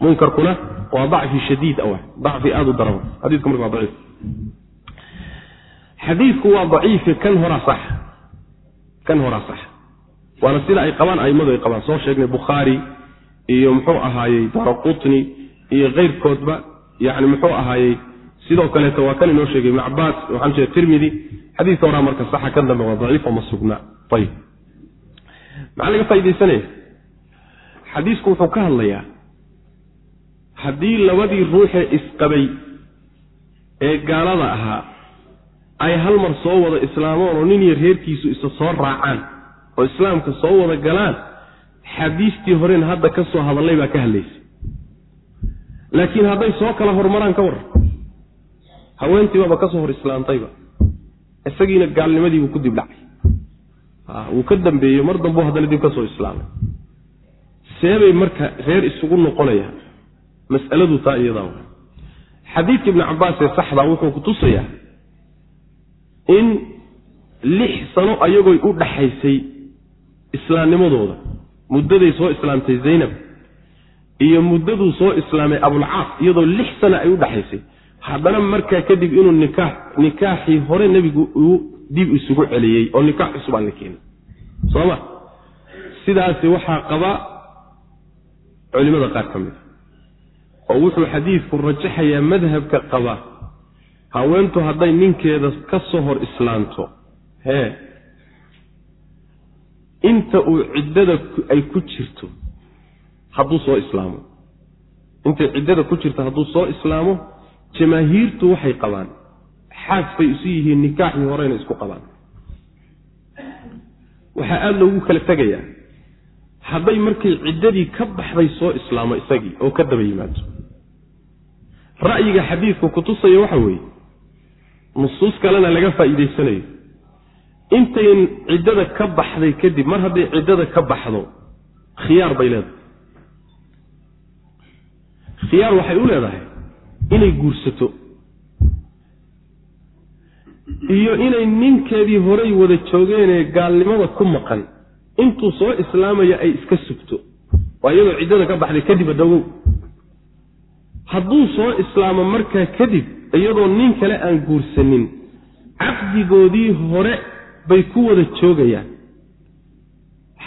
munkarkuna waa dacfi shadiid awa dacfi aada u daran xadiiku marka waa daciif xadiidku waa daciifi kan horaa sax kan horaa sax waana sida ay qabaan aimadu ay qabaan soo sheegnay bukhaari iyo muxuu ahaayey daraqutni iyo keyrkoodba yani muxuu ahaayey sidoo kaleeto waa kan inoo sheegay ibn cabaas waxaan jeeda tirmidi xadiidka horaa marka saxa kan dambe waa daciif ma sugnaa ayib maxaa laga faa'idaysanaya xadiisku wuxuu ka hadlayaa haddii labadii ruuxee isqabay ee gaalada ahaa ay hal mar soo wada islaamaan oo nin iyo reerkiisu isa soo raacaan oo islaamka soo wada galaan xadiistii horen hadda ka soo hadallay baa ka hadlaysay. Laakiin hadday soo kala hormaraan ka warran haweentiibaba ka soo hor islaantayba isagiina gaalnimadiibuu ku dib dhacay. Wuu ka dambeeyey mar dambuu haddana dib ka soo islaamay. Seebay marka reer isugu noqonayaan mas'aladu taa iyadaa xadiidka ibni cabbaas ee saxdaa wuxuu ku tusayaa in lix sano ayagooy u dhaxaysay islaamnimadooda. Muddaday soo islaamtay zaynab iyo muddaduu soo islaamay abulcaas iyadoo lix sano ay u dhaxaysay haddana markaa kadib inuu nikaax nikaaxii hore nebigu uu dib isugu celiyey oo nikaax cusub aan la keenin. Soo ma sidaasi waxaa qaba culimada qaar ka mid a oo wuxuu xadiidku rajaxayaa madhabka qaba haweentu hadday ninkeeda ka soo hor islaanto hee inta uu ciddada ay ku jirto hadduu soo islaamo. Intay ciddada ku jirto hadduu soo islaamo jamaahiirtu waxay qabaan. Xaas bay isu yihiin nikaaxii horeyna isku qabaan. Waxaa aada loogu kala tegayaa hadday markay ciddadii ka baxday soo islaamo isagii oo ka daba yimaado. Ra'yiga xadiidku kutusaya waxa weeye nusuus kalena laga faa'iidaysanayo. Intayn ciddada ka baxday kadib mar hadday ciddada ka baxdo khiyaar bay leedahay. Khiyaar waxay u leedahay inay guursato. Iyo inay ninkeedii horay wada joogeenee gaalnimada ku maqan. Intuu soo islaamaya ay iska sugto. Waa iyadoo ciddada ka baxday kadib adogow hadduu soo islaamo markaa kadib iyadoo nin kale aan guursanin caqdigoodii hore bay ku wada joogayaan.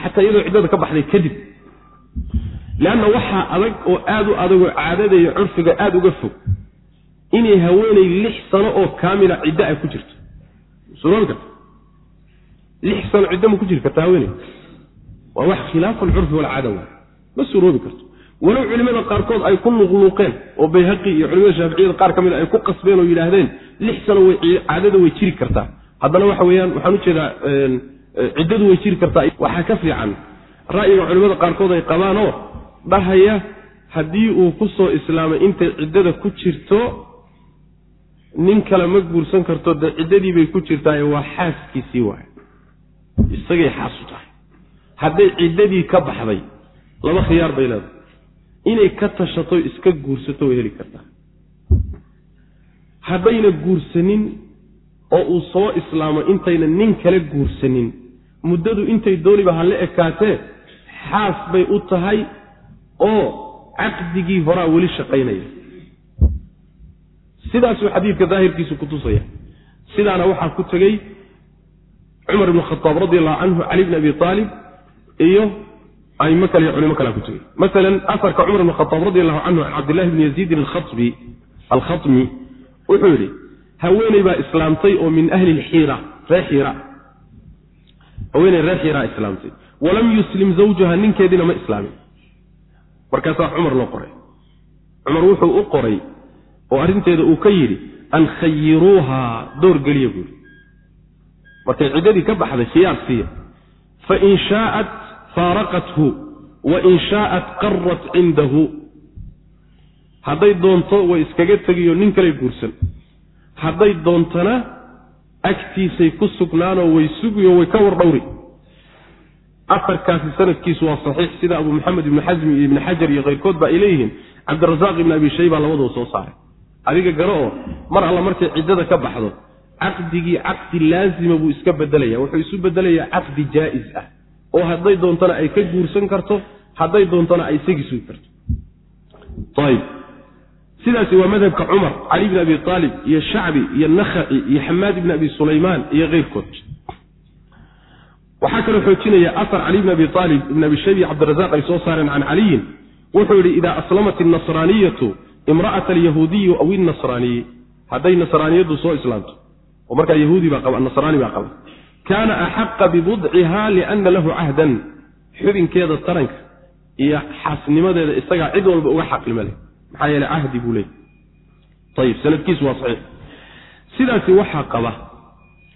Xataa iyadoo ciddada ka baxday kadib leanna waxaa adag oo aada u adagoo caadada iyo curfiga aada uga fog inay haweenay lix sano oo kaamila ciddo ay ku jirto suroobi karta lix sano ciddo ma ku jiri karta haweeney waa wax khilaafu alcurfi walcaada waay ma suroobi karto walow culimada qaarkood ay ku luqluuqeen oo bayhaqi iyo culimada shaaficiyada qaar ka mid a ay ku qasbeen oo yidhaahdeen lix sano caadada way jiri kartaa haddana waxa weyaan waxaan u jeedaa ciddadu way jiri kartaa waxaa ka fiican ra'yiga culimada qaarkood ay qabaan oo dhahaya haddii uu ku soo islaamay intay ciddada ku jirto nin kale ma guursan karto dee ciddadii bay ku jirtaaye waa xaaskiisii waay isagay xaasu tahay. Hadday ciddadii ka baxday laba khiyaar bay leedahay. Inay ka tashato iska guursato way heli kartaa. Haddayna guursanin oo uu soo islaamo intayna nin kale guursanin muddadu intay dooniba ha la ekaatee xaas bay u tahay oo caqdigii horaa weli shaqaynaya. Sidaasuu xadiidka daahirkiisu ku tusaya. Sidaana waxaa ku tegey cumar ibn khaaab radi allahu canhu cali bn abi aalib iyo aimo kale iyo culimo kalea ku tegey. Masalan afarka cumar ibn khaaab radi allahu canhu can cabdillahi bni yaziidin alkhatmi wuxuu yidhi haweeney baa islaamtay oo min ahli lxiira ree xiira. Haweeney reer xiiraa islaamtay. Walam yuslim zawjaha ninkeediina ma islaamin markaasaa cumar loo qoray. Cumar wuxuu u qoray oo arrinteeda uu ka yidhi an khayiruuha door geliya buuri markay ciddadii ka baxday khiyaar siiya. Fain shaa'at faaraqathu wain shaa'at qarat cindahu. Hadday doonto way iskaga tegiyo nin kale guursan. Hadday doontana agtiisay ku sugnaanoo way sugiyo way ka war dhowri afarkaasi sanadkiisu waa saxiix sida abu maxamed ibni xasmi iyo ibni xajar iyo keyrkood ba ay leeyihiin cabdirasaaq ibni abi shayba labadoo soo saaray. Adiga garo oo mar alla markay ciddada ka baxdo caqdigii caqdi laazima buu iska bedelaya wuxuu isu bedelayaa caqdi jaa'is ah oo hadday doontana ay ka guursan karto hadday doontana ay isagii sugi karto. Sidaasi waa madhabka cumar cali bni abi aalib iyo shacbi iyo nakhaci iyo xamaad ibni abi sulaymaan iyo keyrkood waxaa kaloo xoojinaya afar cali bni abi aalib ibn abi shaybi cabdirazaq ay soo saareen can caliyin. Wuxuu yidhi idaa aslamat annasraaniyatu imra'ata alyahuudiyu aw innasraaniyi hadday nasraaniyaddu soo islaamto oo markaa yahuudi baa qaba nasraani baa qaba. Kaana axaqa bibudciha liana lahu cahdan. Xubinkeeda taranka iyo xaasnimadeeda isagaa cid walba uga xaqnimo leh. Maxaa yeele cahdi buu leeyay ayib sanadkiisu waa saxiix. Sidaasi waxaa qaba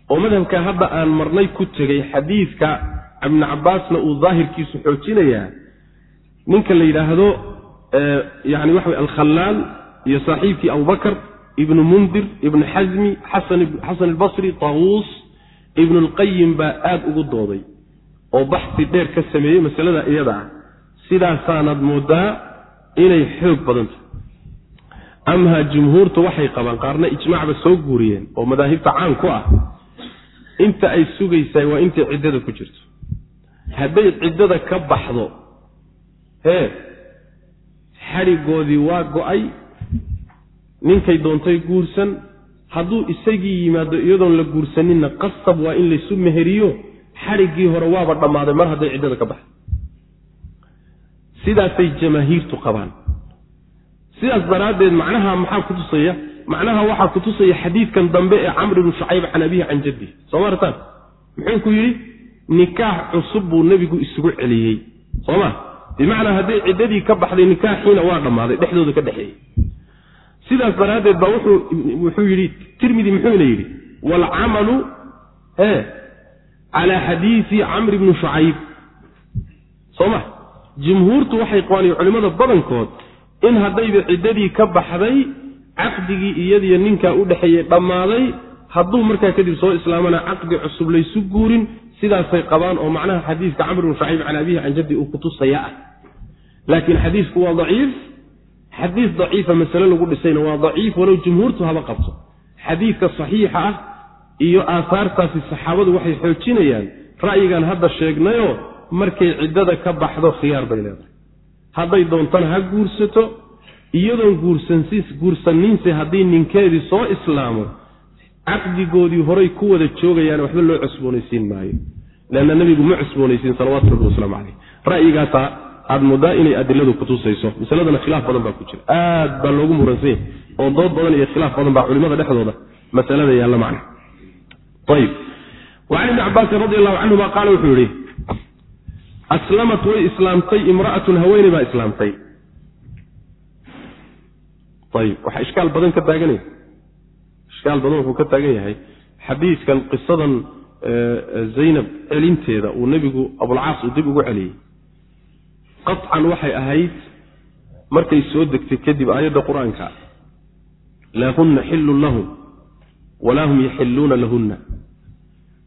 oo madhabka hadda aan marnay ku tegey xadiidka ibni cabbaasna uu daahirkiisu xoojinayaa ninka la yidhaahdo yani waxa alkhallaal iyo saaxiibkii abubakar ibnu mundir ibnu xasmi xasan albasri taawuus ibnu lqayim baa aada ugu dooday oo baxsi dheer ka sameeyey masalada iyada ah. Sidaasaanaad moodaa inay xoog badanta amha jumhuurtu waxay qabaan qaarna ijmaacba soo guuriyeen oo madaahibta caan ku ah inta ay sugaysaay waa intay ciddada ku jirto. Hadday ciddada ka baxdo hee xadhigoodii waa go'ay ninkay doontay guursan hadduu isagii yimaado iyadoon la guursaninna qasab waa in laysu meheriyo xadhiggii hore waaba dhammaaday mar hadday ciddada ka baxdo. Sidaasay jamaahiirtu qabaan. Sidaas daraaddeed macnaha maxaa ku tusaya macnaha waxaa ku tusaya xadiidkan dambe ee camr ibnu shucayb can abihi can jaddi soo martaan muxuu ku yidhi nikaax cusub buu nebigu isugu celiyey. Soo ma? Bimacnaa hadday ciddadii ka baxday nikaaxiina waa dhammaaday dhexdooda ka dhexeeyey. Sidaas daraaddeed baa wuxuu yidhi tirmidi muxuuna yidhi waalcamalu e calaa xadiisi camr ibni shucayb. Soo ma? Jumhuurtu waxay qabaan culimmada badankood in haddayba ciddadii ka baxday caqdigii iyadiyo ninkaa u dhexeeyey dhammaaday hadduu markaa kadib soo islaamana caqdi cusub laysu guurin sidaasay qabaan oo macnaha xadiiska camr bnu shaciib can abihi can jaddi uu kutusaya ah. Laakiin xadiisku waa daciif xadiis daciifa masale lagu dhisayna waa daciif walow jumhuurtu haba qabto. Xadiidka saxiixa ah iyo aahaartaasi saxaabadu waxay xoojinayaan ra'yigan hadda sheegnayoo markay ciddada ka baxdo khiyaar bay leedahay. Hadday doontana ha guursato iyadoon guursaninse haddii ninkeedii soo islaamo caqdigoodii horay ku wada joogayaan waxba loo cusboonaysiin maayo. Leanna nebigu ma cusboonaysiin salawatu rabbi wasalaamu caleyh ra'yigaasaa aad moodaa inay adiladu kutusayso masaladana khilaaf badan baa ku jira. Aad baa loogu muransan yahy oo dood badan iyo khilaaf badan baa culimada dhexdooda masalada yaalla macna. Ayib wacan ibni cabaasin radi allahu canhuma qaala wuxuu yihi aslamat way islaamtay imra'atun haweeney baa islaamtay ayib. Waxaa ishkaal badan ka taaganaya ishkaal badan wuxuu ka taagan yahay. Xadiidkan qisadan zaynab celinteeda uu nebigu abulcaas uu dib ugu celiyey. Qaطcan waxay ahayd markay soo degtay kadib aayadda qur'aanka. Lahunna xillun lahum walaa hum yaxilluuna lahunna.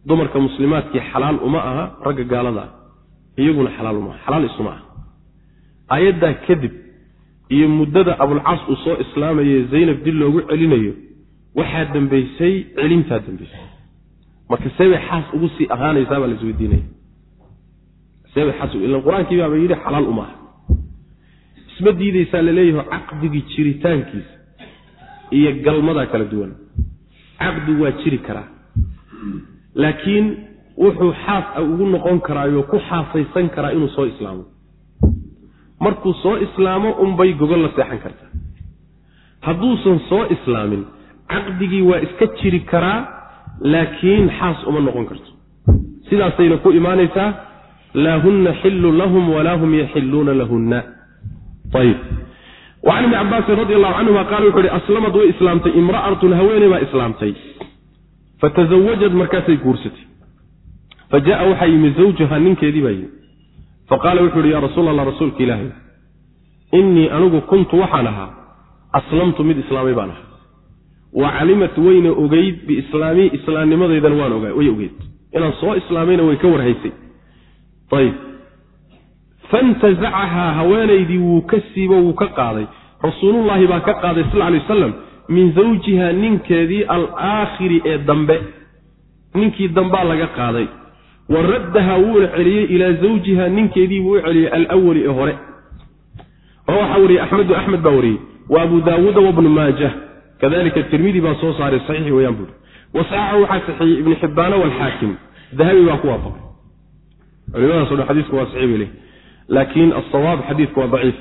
Dumarka muslimaadkii xalaal uma aha ragga gaalada. Ah iyaguna xalaal uma aha xalaal isuma aha. Aayaddaa kadib iyo muddada abulcas uu soo islaamaye zaynab dil loogu celinayo waxaa dambaysay celintaa dambaysay marka seebay xaas ugu sii ahaanaysaa baa la isweydiinaya. Seebay xaas ilan qur'aankii baaba yidhi xalaal uma aha isma diidaysaa laleeyaho caqdigii jiritaankiisa iyo galmadaa kala duwan. Caqdi waa jiri karaa. Laakiin wuxuu xaas ugu noqon karaayo ku xaasaysan karaa inuu soo islaamo markuu soo islaamo unbay gogol la seexan kartaa. Hadduusan soo islaamin caqdigii waa iska jiri karaa laakiin xaas uma noqon karto. Sidaasayna ku imaanaysaa laa hunna xillu lahum walaa hum yaxiluuna lahunna. Ayib wacan ibni cabaasin radi allahu canhuma qaala wuxuu ihi aslamad way islaamtay imra'atun haweeney baa islaamtay. Fatazawajad markaasay guursatay. Fa jaa waxaa yimi zawjaha ninkeedii baa yimi faqaala wuxuu ihi yaa rasuul allah rasuulka ilaahay innii anigu kuntu waxaan ahaa aslamtu mid islaamay baan ahaa. Wa calimat wayna ogeyd biislaamii islaamnimadeydana waan ogaa way ogeyd. Inaan soo islaamayna way ka warhaysay. Ayib fantazacahaa haweenaydii wuu ka siibo wuu ka qaaday. Rasuulullaahi baa ka qaaday sal ly wasalam min zawjiha ninkeedii alaakhiri ee dambe. Ninkii dambaa laga qaaday wa raddaha wuuna celiyey ilaa zawjiha ninkeedii buu u celiyey alwali ee hore. Oo waxaa wariyey axmedu axmed baa wariyey wa abu daawuuda wabnu maajah. Kadalika tirmidi baa soo saaray saxiix weyaan buuri wa waxaa saxiiyey ibnu xibbaana walxaakim dahabi baa ku waafaqay. Culimadaas o dhan xadiisku waa saxiix bay leh. Laakiin asawaab xadiidku waa daciif.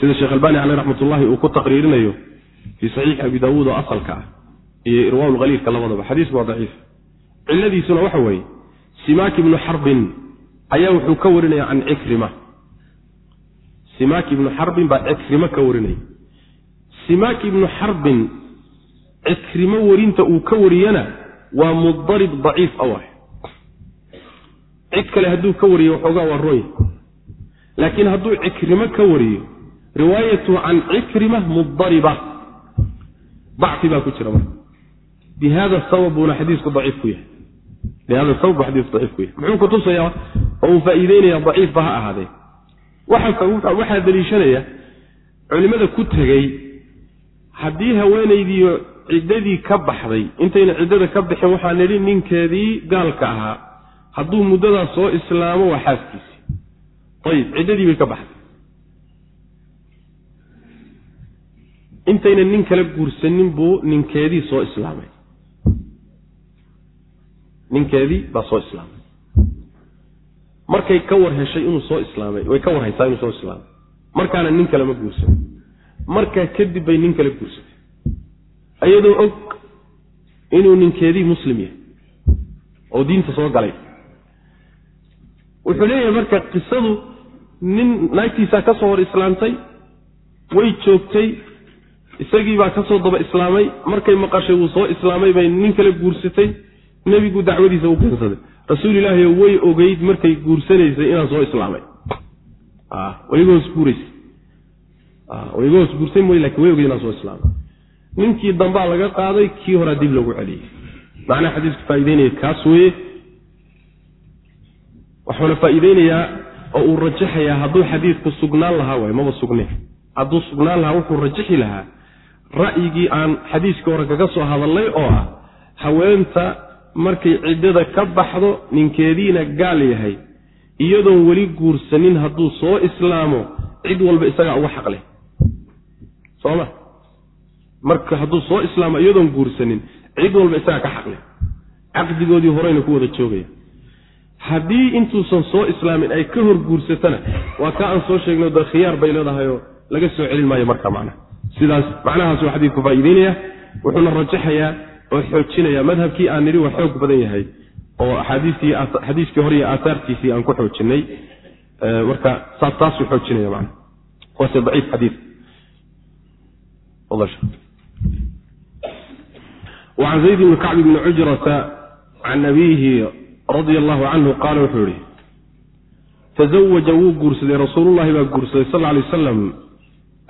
Sida sheekh albani caleyh raxmat ullahi uu ku taqriirinayo fii saxiixi abi daawuud oo asalka ah iyo irwaa lkhaliilka labadaba xadiisku waa daciif. Ciladiisuna waxa weeye simaak ibnu xarbin ayaa wuxuu ka warinaya can cikrima simaak ibnu xarbin baa cikrimo ka warinaya simaak ibnu xarbin cikrimo warinta uu ka wariyana waa mudarib daciif awah cid kale hadduu ka wariyo waxoogaa waa roy. Laakiin hadduu cikrimo ka wariyo riwaayatu can cikrima mudariba. Dacfi baa ku jira marka. Bi hada sabab buuna xadiisku daciif ku yahay muxuu kutusayaa oo uu faa'iideynaya daciifba ha ahaadee. Waxaa daliishanaya culimmada ku tegey haddii haweenaydiiyo ciddadii ka baxday intayna ciddada ka bixin waxaa nidhi ninkeedii gaalka ahaa hadduu muddadaas soo islaamo waa xaaskiisii ayib ciddadii bay ka baxday. Intayna nin kala guursanin buu ninkeedii soo islaamay ninkeedii baa soo islaamay. Markay ka war heshay inuu soo islaamay way ka war haysaa inuu soo islaamay. Markaana nin kale ma guursan markaa kadib bay nin kale guursatay iyadoo og inuu ninkeedii muslim yahay oo diinta soo galay. Wuxuu leeyahay marka qisadu nin naagtiisaa ka soo hor islaamtay way joogtay isagii baa ka soo daba islaamay. Markay maqashay wuu soo islaamay bay nin kale guursatay nebigu dacwadiisa u keensaday rasuulilaahi way ogeyd markay guursanaysay inaan soo islaamay. Guursan mooy laakiin way ogeyd inaan soo islaamay. Ninkii dambaa laga qaaday kii horaa dib lagu celiyey macnaha xadiisku faa'ideynaya kaas weeye. Waxuuna faa'iideynayaa oo uu rajaxayaa hadduu xadiidku sugnaan lahaa waay maba sugne hadduu sugnaan lahaa wuxuu rajaxi lahaa. Ra'yigii aan xadiiskii hore kaga soo hadallay oo ah haweenta markay ciddada ka baxdo ninkeediina gaal yahay. Iyadoon weli guursanin hadduu soo islaamo cid walba isagaa uga xaqleh sooma marka hadduu soo islaamo iyadoon guursanin cid walba isagaa ka xaqleh caqdigoodii horeyna ku wada joogaya. Haddii intuusan soo islaamin ay ka hor guursatana waa kaa aan soo sheegno de khiyaar bay leedahayoo laga soo celin maayo marka macnaha sidaas macnahaasuu xadiidku faa'iideynaya wuxuuna rajaxayaa oo xoojinaya madhabkii aan nidhi waa xoog badan yahay oo xadiiskii hore iyo aahaartiisii aan ku xoojinay marka taasuu xoojinaya macna. Waase daciif xadiid wacan zayd bni kacb bni cujrata can abiihi radia allahu canhu qaala wuxuu yihi tazawaja wuu guursaday rasuulullahi baa guursaday sal lla alay wasalam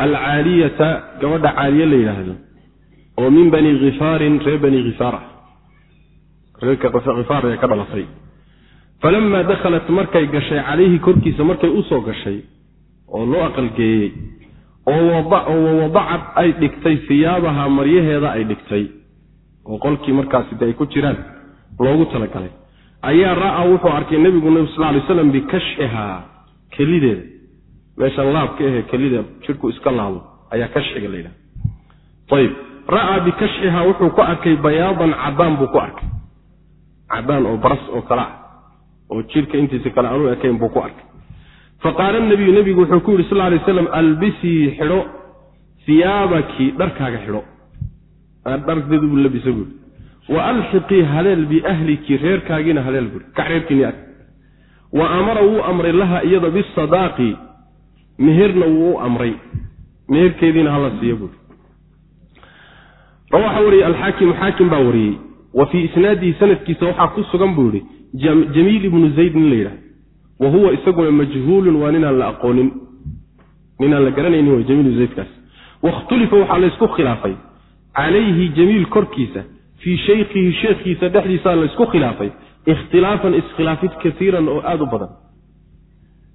alcaaliyata gabadha caaliye la yidhaahdo oo min bani khifaarin reer bani khifaar ah reerka kifaar ee ka dhalatay. Falamaa dakhalat markay gashay calayhi korkiisa markay u soo gashay oo loo aqalgeeyey oo wawadacad ay dhigtay hiyaabaha maryaheeda ay dhigtay oo qolkii markaasi de ay ku jiraan loogu talagalay. Ayaa ra'aa wuxuu arkay nebigu nabi sal lay slam bikashxihaa kelideeda meeshan laabka ahee kelida jidhku iska laabo ayaa kashxiga la yidhaha ayib ra'aa bikashxihaa wuxuu ku arkay bayaadan cadaan buu ku arkay. Cadaan oo baras oo kale ah oo jidhka intiisa kale aanu ekayn buu ku arkay. Faqaala nabiyu nebigu wuxuu ku yidhi sal lay slam albisii xidho. Hiyaabaki dharkaaga xidho. Dhardeedu labisa buuri wa alxiqii haleel biahliki reerkaagiina haleel buuri kac reerkiini ag wa amara wuu amray laha iyada bisadaaqi meherna wuu u amray. Meherkeediina hala siiya buuri rawaxa wariyey alxaakimu xaakim baa wariyey. Wa fii isnaadihi sanadkiisa waxaa ku sugan buu yihi jamiil ibnu zayd nin la yidhaha wa huwa isaguna majhuulun waa ninaan la aqoonin. Ninaan la garanaynin w jamiilu zaydkaas wakhtulifa waxaa laysku khilaafay. Calayhi jamiil korkiisa fii shaykhihi sheekhiisa dhexdiisaa laysku khilaafay. Ikhtilaafan iskhilaafid kaiiran oo aada u badan.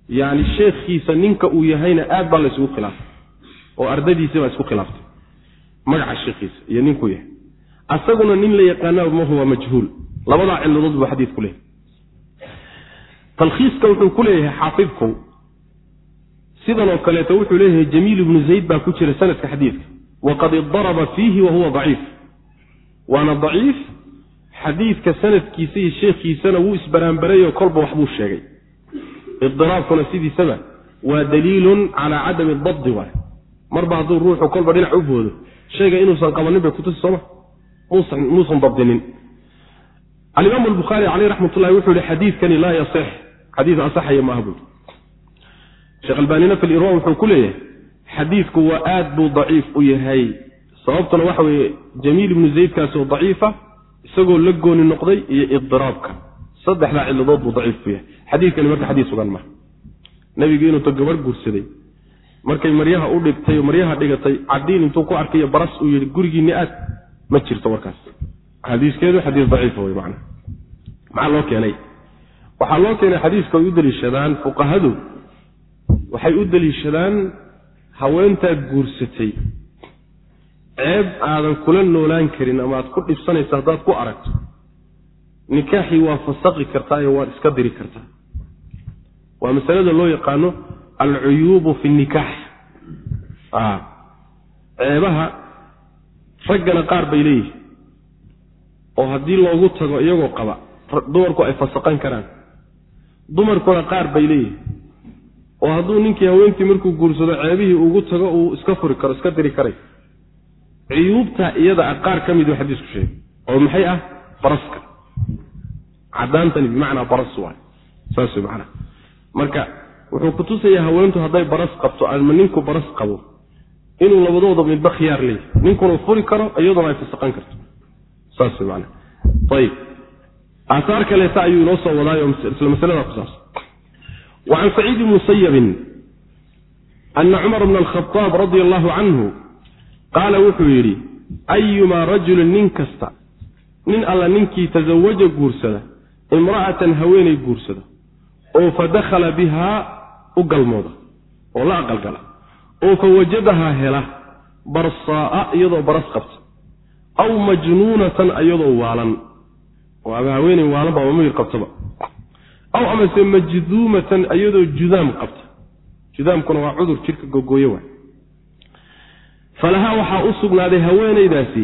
Yacni sheekhiisa ninka uu yahayna aad baa laysugu khilaafay. Oo ardadiisa baa isku khilaaftay magaca sheekhiisa iyo ninkuu yahay. Asaguna nin la yaqaana ma huwa majhuul. Labadaa ciladood buu xadiidku leeyahy talkhiiska wuxuu ku leeyahay xaafidku. Sidan oo kaleeto wuxuu leeyahay jamiil ibnu zayd baa ku jira sanadka xadiidka waqad idaraba fiihi wa huwa daciif. Waana daciif xadiidka sanadkiisa iyo sheekhiisana wuu isbaraanbarayoo kolba waxbuu sheegay. Idiraabkuna sidiisaba waa daliilun calaa cadami dabdi waay. Marba hadduu ruuxu kolba dhinac u boodo shayga inuusan qabanin bay kutusi sooma muusan dabdinin alimaam albukhaari caleyh raxmat ullahi wuxuu yihi xadiidkani laa yasex xadiid asaxaya maaha buui sheekh albaanina fi lirwa wuxuu ku leeyahay xadiidku waa aad buu daciif u yahay. Sababtuna waxa weeye jamiil ibnu zaydkaasoo daciifa isagoo la gooni noqday iyo idiraabka saddexdaa ciladood buu daciif ku yahay. Xadiidkani marka xadiis sugan maha nebigu inuuta gabadh guursaday markay maryaha u dhigtay maryaha dhigatay cadiin intuu ku arkayo baras uu yihi gurigiinni aad ma jirto warkaas xadiiskeedu xadiis daciifa wey macna. Maxaa loo keenay? Waxaa loo keenay xadiiska ay u deliishadaan fuqahadu waxay u deliishadaan haweentaad guursatay. Ceeb aadan kula noolaan karin ama aad ku dhibsanaysa haddaad ku aragto nikaaxii waa fasaqi kartaa ee waad iska diri kartaa. Waa masalada loo yaqaano alcuyuubu fi nikaax. Ceebaha raggana qaar bay leeyihiin oo haddii loogu tago iyagoo qaba dumarku ay fasaqan karaan. Dumarkuna qaar bay leeyihiin oo hadduu ninkii haweenkii markuu guursado ceebihii ugu tago uu iska furi karo iska diri karay. Cuyuubta iyada ah qaar ka miduu xadiisku sheegay. Oo maxay ah? Baraska. Cadaantani bimacnaa baras waay. Saas wey macnaa marka wuxuu kutusayaa haweentu hadday baras qabto ama ninku baras qabo? Inuu labadooda midba khiyaar leeyahy ninkuna furi karo iyaduna ay fasaqan karto. Saas macnaa ayib aahaar kaleeta ayuu inoo soo wadaayo isla masalada ku saabsan. Wacan saciid ibni musayabin cumar bna alkhadaab radia allahu canhu qaala wuxuu yidhi ayumaa rajulin nin kasta nin alla ninkii tasawaja guursada imra'atan haweenay guursada oo fa dakhala bihaa u galmooda oo la aqalgala oo fa wajadahaa hela barsaa'a iyadoo baras qabta aw majnuunatan iyadoo waalan oo ama haweeney waalanba ama mayr qabtaba aw amase majduumatan iyadoo judaam qabta. Judaamkuna waa cudur jidhka gogooye waay. Falahaa waxaa u sugnaaday haweenaydaasi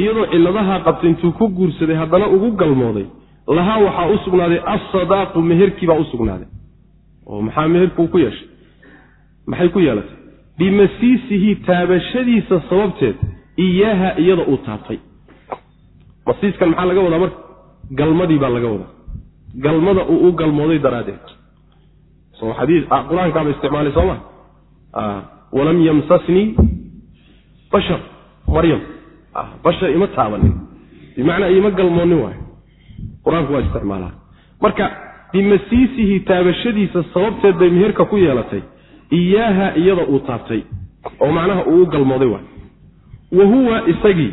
iyadoo cilladahaa qabta intuu ku guursaday haddana ugu galmooday lahaa waxaa u sugnaaday assadaaqu meherkii baa u sugnaaday oo maxaa meherkuu ku yeeshay? Maxay ku yeelatay? Bimasiisihi taabashadiisa sababteed iyaaha iyada uu taabtay. Masiiskan maxaa laga wadaa marka? Galmadii baa laga wadaa. Galmada uu u galmooday daraaddeed. Soo xadii qur'aankaaba isticmaalay soo ma? Walam yamsasnii bashar maryam. Bashar ima taabanin bimacnaa ima galmoonin waayo. Qur'aanku waa isticmaalaa. Marka bimasiisihi taabashadiisa sababteed bay meherka ku yeelatay. Iyaaha iyada uu taabtay. Oo macnaha uu u galmooday wa huwa isagii.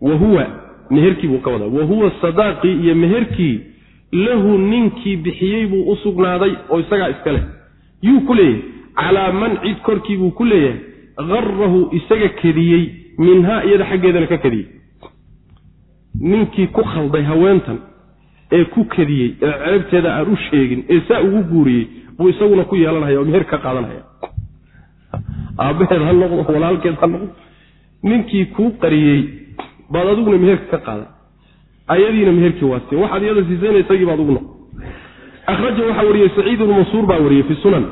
Wa huwa meherkii buu ka wadaa. Wa huwa sadaaqii iyo meherkii lahu ninkii bixiyey buu u sugnaaday oo isagaa iska leh. Yuu ku leeyahay. Calaa man cid korkii buu ku leeyahay. Garahu isaga kediyey. Minhaa iyada xaggeedana ka kediyey. Ninkii ku khalday haweentan ee ku kediyey ee ceebteeda aan u sheegin ee saa ugu guuriyey buu isaguna ku yeelanaya oo meher ka qaadanaya. Aabbaheed ha noqdo walaalkeed ha noqdo. Ninkii kuu qariyey baad adiguna meherka ka qaada ayadiina meherkii waa siin. Waxaad iyada siisayna isagii baad ugu noqo akhraja waxaa wariyey saciid ibnu baa wariyey fi sunan.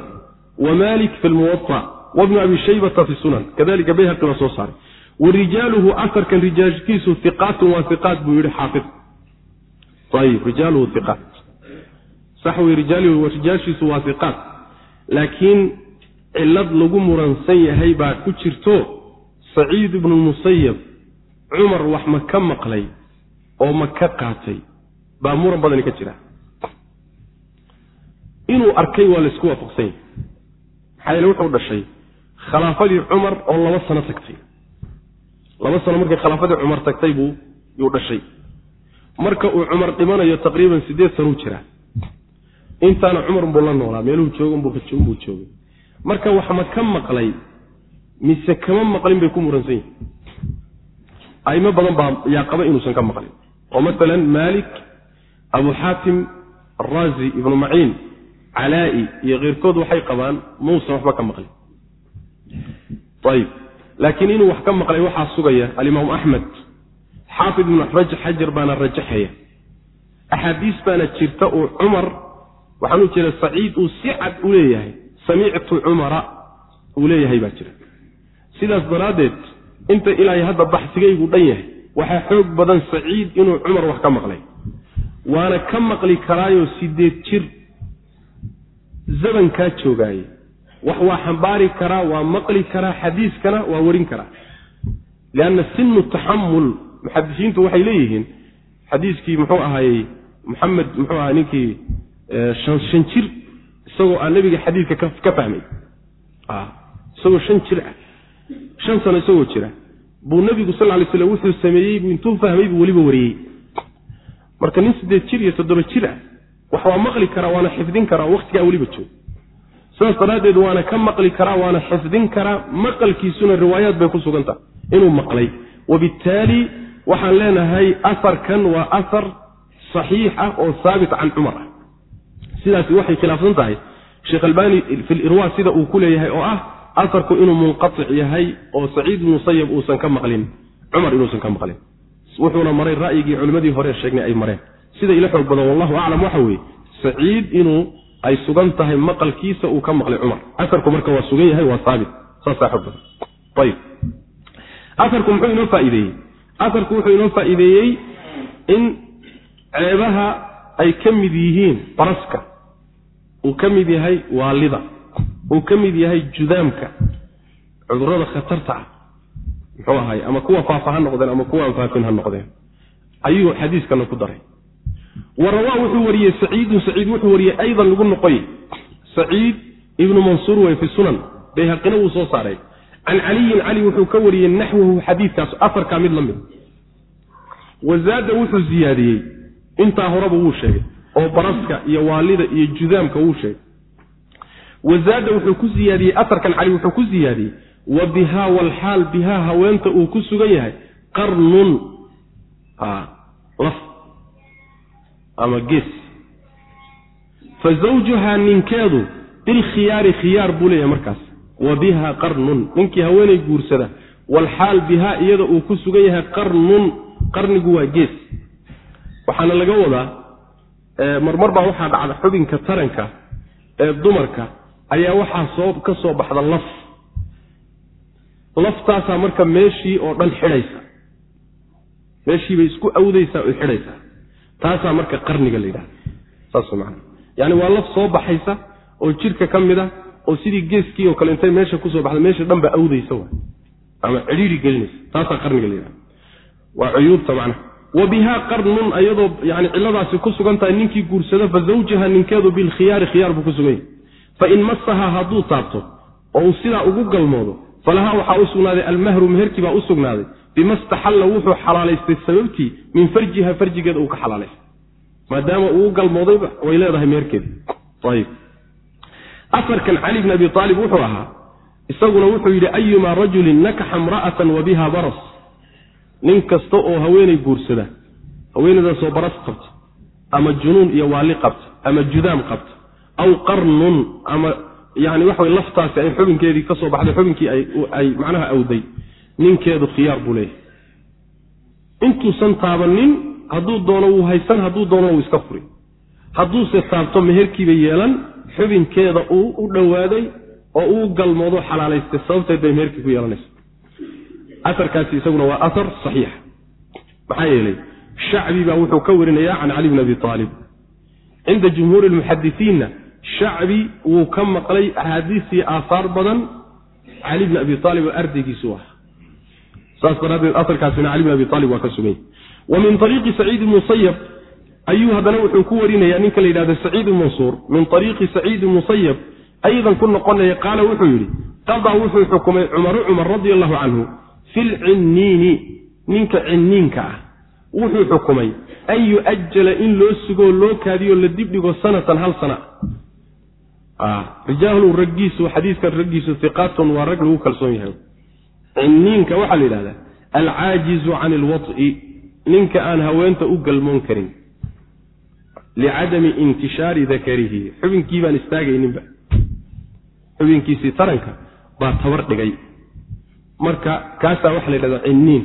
Wa malik fi lmuwaطa wabnu abi shaybata fi sunan. Kadalika bayhaqi baa soo saaray. Wa asarkan rijaalkiisu iqaatun waa iqaat buu yihi xaafid ayib rijaaluhu iqaat sax wey rijaashiisu waa iqaat laakiin cilad lagu muransan yahay baa ku jirto saciid ibnu musayab cumar wax ma ka maqlay oo ma ka qaatay baa muran badani ka jira inuu arkay waa laysku waafaqsan yahay maxaa yeele wuxuu dhashay khilaafadii cumar oo laba sano tagtay laba sano markay khilaafadii cumar tagtay buu yuu dhashay marka uu cumar dhimanayo taqriiban siddeed sanuu jiraa intaana cumar unbuu la noolaa meeluhu jooga unbuu joogay marka wax ma ka maqlay mise kama maqlin bay ku muransan yihiin aimo badan baa yaa qaba inuusan ka maqlin. Oo masalan maalik abu xaatim araazi ibnu maciin calaa'i iyo keyrkood waxay qabaan mausan waxba ka maqlin. Ayib. Laakiin inuu wax ka maqlay waxaa sugaya alimaam axmed xaafid ibnu xajar baana rajaxaya. Axaadiis baana jirta uu cumar waxaan u jeeda saciid uu si cad u leeyahay samictu cumara uu leeyahay baa jira. Sidaas daraaddeed inta ilaahay hadda baxsigaygu dhan yahay waxaa xoog badan saciid inuu cumar wax ka maqlay. Waana ka maqli karaayo sideed jir zamankaa joogaaye wax waa xambaari karaa waa maqli karaa xadiiskana waa warin karaa. Lianna sinu taxamul muxadisiintu waxay leeyihiin xadiiskii muxuu ahaayey maxamed muxuu ahaa ninkii shan jir isagoo aan nebiga xadiidka ka fahmay. Isagoo shan jir ah shan sano isagoo jira. Buu nebigu sal lay slam wuxuu sameeyey buu intuu fahmay buu weliba wariyey. Marka nin siddeed jir iyo toddoba jir ah wax waa maqli karaa waana xifdin karaa waqtigaa weliba joog sidaas daraaddeed waana ka maqli karaa waana xifdin karaa maqalkiisuna riwaayaad bay ku sugantaha inuu maqlay. Wabittaali waxaan leenahay asarkan waa asar saxiix ah oo saabit can cumar ah. Sidaasi waxay khilaafsan tahay sheekh albani fi lirwa sida uu ku leeyahay oo ah asarku inuu munqatic yahay oo saciid musayab uusan ka maqlin cumar inuusan ka maqlin. Wuxuuna maray ra'yigii culimmadii hore sheegnay ay mareen. Sida ila xoog badan wallahu aclam waxa weeye saciid inuu ay sugan tahay maqalkiisa uu ka maqlay cumar. Asarku marka waa sugan yahay waa saabit. Saasaa xoog badan. Ayib asarku muxuu inoo faa'iideeyey asarku wuxuu inoo faa'iideeyey in ceebaha ay ka mid yihiin baraska. Uu ka mid yahay waalida. Uu ka mid yahay judaamka. Cudurrada khatarta ah. Muxuu ahay? Ama kuwa faafa ha noqdeen ama kuwa aan faafin ha noqdeen. Ayuu xadiiskana ku daray. Wa wuxuu wariyey saciidun. Saciid wuxuu wariyey aydan lagu noqoy saciid ibnu mansuur wey fi sunan bayhaqina wuu soo saaray can caliyin cali wuxuu ka wariyey naxwahu xadiidkaas afarkaa mid la mid wazaada wuxuu ziyaadiyey intaa horeba wuu sheegay oo baraska iyo waalida iyo judaamka wuu sheegay wazaada wuxuu ku ziyaadiyey asarkan cali wuxuu ku ziyaadiyey wa bihaa walxaal bihaa haweenta uu ku sugan yahay qarnun laf ama gees fa zawjuhaa ninkeedu bilkhiyaari khiyaar buu leeyahay markaas wa bihaa qarnun ninkii haweenay guursada walxaal bihaa iyada uu ku sugan yahay qarnun qarnigu waa gees. Waxaana laga wadaa marmar baa waxaa dhacda xubinka taranka ee dumarka ayaa waxaa soo ka soo baxda laf. Laftaasaa marka meeshii oo dhan xidhaysa. Meeshiibay isku awdaysaa oy xidhaysaa. Taasaa marka qarniga la yidhahda saas maana yaani waa laf soo baxaysa oo jidhka ka mid a oo sidii geeskii oo kale intay meesha ku soo baxda meesha dhan baa awdaysa ama cidhiiri gelinaysa. Taasaa qarniga la yidhahda waa cuyuubta macnaha wa bihaa qarnun ayadoo yani cilladaasi ku sugan tahay ninkii guursado fa zawjaha ninkeedu bilkhiyaari khiyaar buu ku sugan yahay fa in masahaa hadduu taabto oo uu sidaa ugu galmoodo falahaa waxaa u sugnaaday almahru meherkii baa u sugnaaday bima staxalla wuxuu xalaalaystay sababtii min farjiha farjigeeda uu ka xalaalaystay. Maadaama uu u galmoodayba way leedahay meerkeeda ayib afarkan cali bn abi aalib wuxuu ahaa isaguna wuxuu yidhi ayumaa rajulin nakaxa imra'atan wa biha baras. Nin kasta oo haweenay guursada haweenaydaasoo baras qabta ama junuun iyo waali qabta ama judaam qabta aw qarnun ama yani waxa way laftaasi ay xubinkeedii ka soo baxday xubinkii ay macnaha awday ninkeedu khiyaar buu leeyahay. Intuusan taabanin hadduu doono wuu haysan hadduu doono wuu iska furi. Hadduuse taabto meherkiiba yeelan xubinkeeda uu u dhowaaday oo uu galmoodo xalaalaystay sababteed bay meherkii ku yeelanaysa. Aarkaasi isaguna waa aar saxiix maxaa yeelay shacbi baa wuxuu ka warinayaa can cali bn abi aalib cinda jumhuuri lmuxadisiinna shacbi wuu ka maqlay axaadiistii aahaar badan cali bn abi aalib oo ardaygiisu ah. Saas daraadeed aarkaasina cali bn abi aalib waa ka sugany wa min ariiqi saciid musayab ayuu haddana wuxuu ku warinayaa ninka la yidhahdo saciid mansuur min ariiqi saciidi musayab aydan ku noqonaya qaala wuxuu yidhi qadaa wuxuu xukumay cumaru cumar radi allahu canhu fi lcinniini ninka cinniinka ah wuxuu xukumay an yu'ajala in loo sugoo loo kaadiyo la dibdhigo sanatan hal sana. Rijaalu raggiisu xadiiskan raggiisu iqaatun waa rag lagu kalsoon yahay. Cinniinka waxaa la yidhahdaa alcaajizu can ilwaط'i ninka aan haweenta u galmoon karin licadami intishaari dakarihi xubinkii baan istaagayninba xubinkiisii taranka baa tabar dhigay marka kaasaa waxaa la yidhahdaa cinniin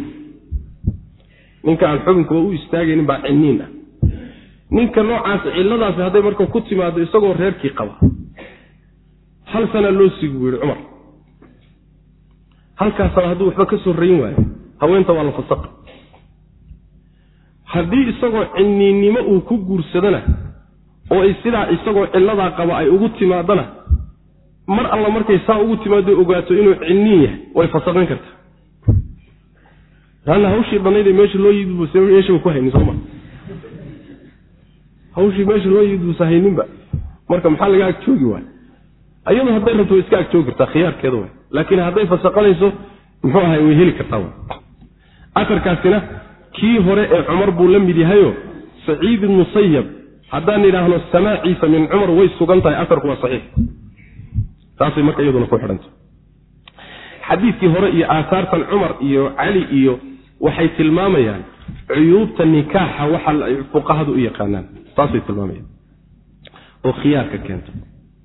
ninka aan xubinkuba u istaagaynin baa cinniin ah ninka noocaas cilladaasi hadday marka ku timaado isagoo reerkii qaba hal sana loo sigi buu yihi cumar halkaasaba hadduu waxba ka soo rayin waayo haweenta waa la fasaqa haddii isagoo cinniinnimo uu ku guursadana oo ay sidaa isagoo cilladaa qaba ay ugu timaadana mar alla markay saa ugu timaado ogaato inuu cinniin yahay way fasaqin kartaa laanna hawshii dhannayd ee meesha loo yidbu meeshaba ku haynin sooma hawshii meesha loo yidbuusa hayninba marka maxaa laga ag joogi waay ayadu hadday rabto way iska ag joogi kartaa khiyaarkeeda way laakiin hadday fasaqanayso muxuu ahay way heli kartaa aarkaasina kii hore ee cumar buu la mid yahayo saciid musayab haddaan idhaahno samaaciisa min cumar way sugan tahay aarku waa saxiix. Taasay marka iyaduna ku xidhanta xadiidkii hore iyo aahaartan cumar iyo cali iyo waxay tilmaamayaan cuyuubta nikaaxa waxa fuqahadu u yaqaanaan. Taasay tilmaamayaan. Oo khiyaarka keenta.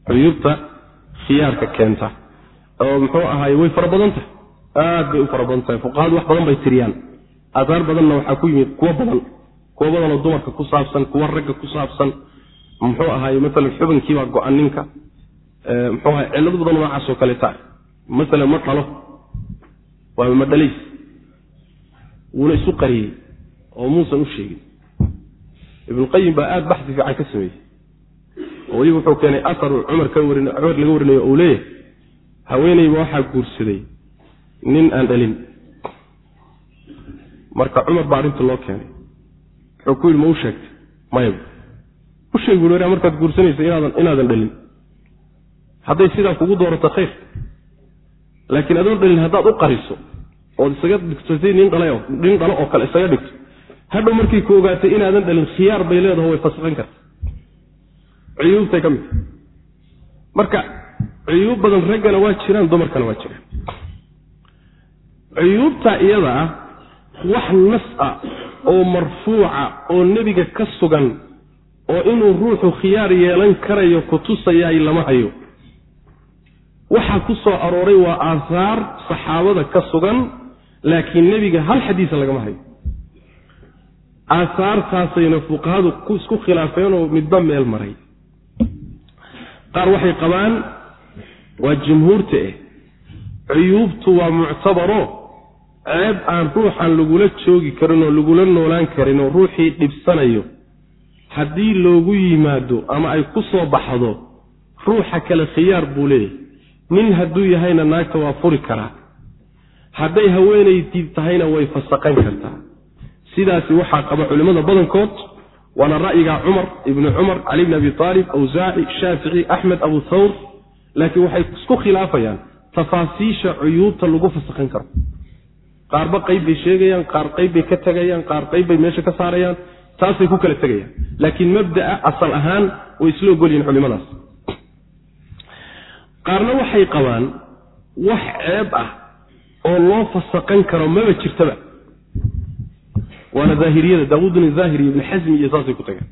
Cuyuubta khiyaarka keenta. Oo muxuu ahaay way fara badan tahay. Aad bay u fara badan tahay. Fuqahadu wax badan bay tiriyaan aadaar badanna waxaa ku yimid kuwo badan kuwo badanoo dumarka ku saabsan kuwo ragga ku saabsan. Muxuu ahaay maalan xubinkiibaa go-an ninka. Muxuu ahay cillado badan noocaasoo kaleeta masalan ma dhalo waaba ma dhalays wuuna isu qariyey oo muusan u sheegin. Ibnuqayim baa aada baxsi fiican ka sameeyey. Oo weliba wuxuu keenay asaru cumar ka warin cumar laga warinayo uu leeyahay. Haweeneyba waxaa guursaday nin aan dhalin marka cumar baa arrinta loo keenay. Wuxuu ku yidhi ma u sheegtay mayab u sheeg bui wara markaad guursanaysa inaadan inaadan dhalin. Hadday sidaa kugu doorato khayr. Laakiin adoon dhalin haddaad u qariso ood isaga dhigto si nin dhala nin dhalo oo kale isaga dhigto hadhow markay ku ogaatay inaadan dhalin khiyaar bay leedaho way fasaqin karta. Cuyuubtay ka mid. Marka cuyuub badan raggana waa jiraan dumarkana waa jiraan. Cuyuubta iyada ah wax nas ah oo marfuuca oo nebiga ka sugan oo inuu ruuxu khiyaar yeelan karayo ku tusayaay lama hayo. Waxaa ku soo arooray waa aahaar saxaabada ka sugan laakiin nebiga hal xadiisa lagama hayo. Aahaartaasayna fuqahadu isku khilaafeenoo midba meel maray. Qaar waxay qabaan waa jumhuurta eh cuyuubtu waa muctabaro ceeb aan ruuxan lagula joogi karin oo lagula noolaan karin oo ruuxii dhibsanayo haddii loogu yimaado ama ay ku soo baxdo ruuxa kale khiyaar buu leeyahay. Nin hadduu yahayna naagta waa furi karaa. Hadday haweenaydii tahayna way fasaqan kartaa. Sidaasi waxaa qaba culimmada badankood waana ra'yiga cumar ibni cumar cali bni abi aalib awsaaci shaafici axmed abu thawr laakiin waxay isku khilaafayaan tafaasiisha cuyuubta lagu fasaqan karo qaarba qayb bay sheegayaan qaar qayb bay ka tegayaan qaar qayb bay meesha ka saarayaan taasay ku kala tegayaan laakiin mabda'a asal ahaan way isla ogol yihiin culimadaas. Qaarna waxay qabaan wax ceeb ah oo loo fasaqan karo maba jirtaba. Waana daahiriyada daawuudun zaahiri ibni xasmi iyo saasay ku tageen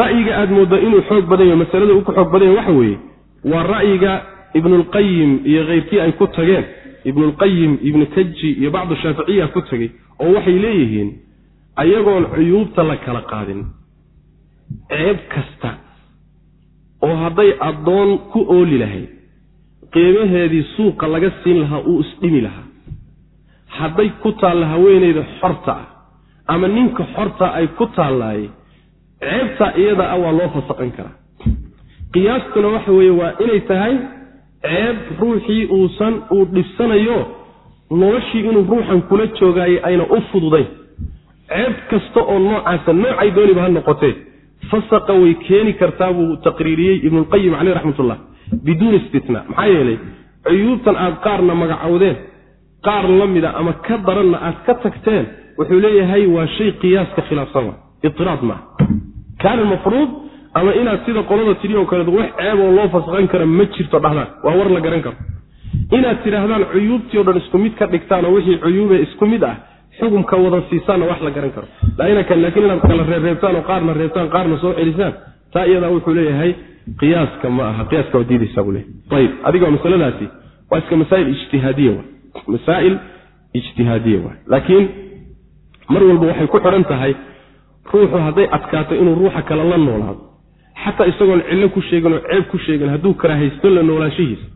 ra'yiga aada mooddo inuu xoog badan yaho masalada uu ku xoog badan yahy waxa weeye waa ra'yiga ibnulqayim iyo keyrkii ay ku tageen ibnulqayim ibnu kaji iyo bacdu shaaficiya ku tegey oo waxay leeyihiin ayagoon cuyuubta la kala qaadin ceeb kasta oo hadday addoon ku ooli lahayd qiimaheedii suuqa laga siin lahaa uu isdhimi lahaa. Hadday ku taalla haweenayda xorta ah ama ninka xorta ay ku taallaayey ceebtaa iyada ah waa loo fasaqan karaa. Qiyaastuna waxa weeye waa inay tahay ceeb ruuxii uusan uu dhibsanayo noloshii inuu ruuxan kula joogaayo ayna u fududayn. Ceeb kasta oo noocaasa noocay dooniba ha noqotee fasaqa way keeni kartaa buu taqriiriyey ibnulqayim caleyh raxmatullah biduuni istitnaa maxaa yeelay cuyuubtan aad qaarna magacowdeen qaar la mida ama ka daranna aad ka tagteen wuxuu leeyahay waa shay qiyaaska khilaafsan wa itiraad maaha. Kaana mafruud ama inaad sida qolada tidhi oo kaleed wax ceeboo loo fasqan kara ma jirto dhahdaan. Waa war la garan karo. Inaad tidhaahdaan cuyuubtii o dhan isku mid ka dhigtaan oo wixii cuyuube isku mid ah xukumka wada siisaanna wax la garan karo. Laakiin inaad kala reebreebtaan oo qaarna reebtaan qaarna soo celisaan taa iyadaa wuxuu leeyahay qiyaaska ma aha qiyaaska waa diidaysaa buu leeyahy ayib adiga masaladaasi. Waa iska masaa'il ijtihaadiya wa masaa'il ijtihaadiya waay laakiin mar walba waxay ku xidhan tahay ruuxu hadday adkaato inuu ruuxa kale la noolaado xataa isagoon cillo ku sheegin oo ceeb ku sheegin hadduu karaahaysto la noolaanshihiisa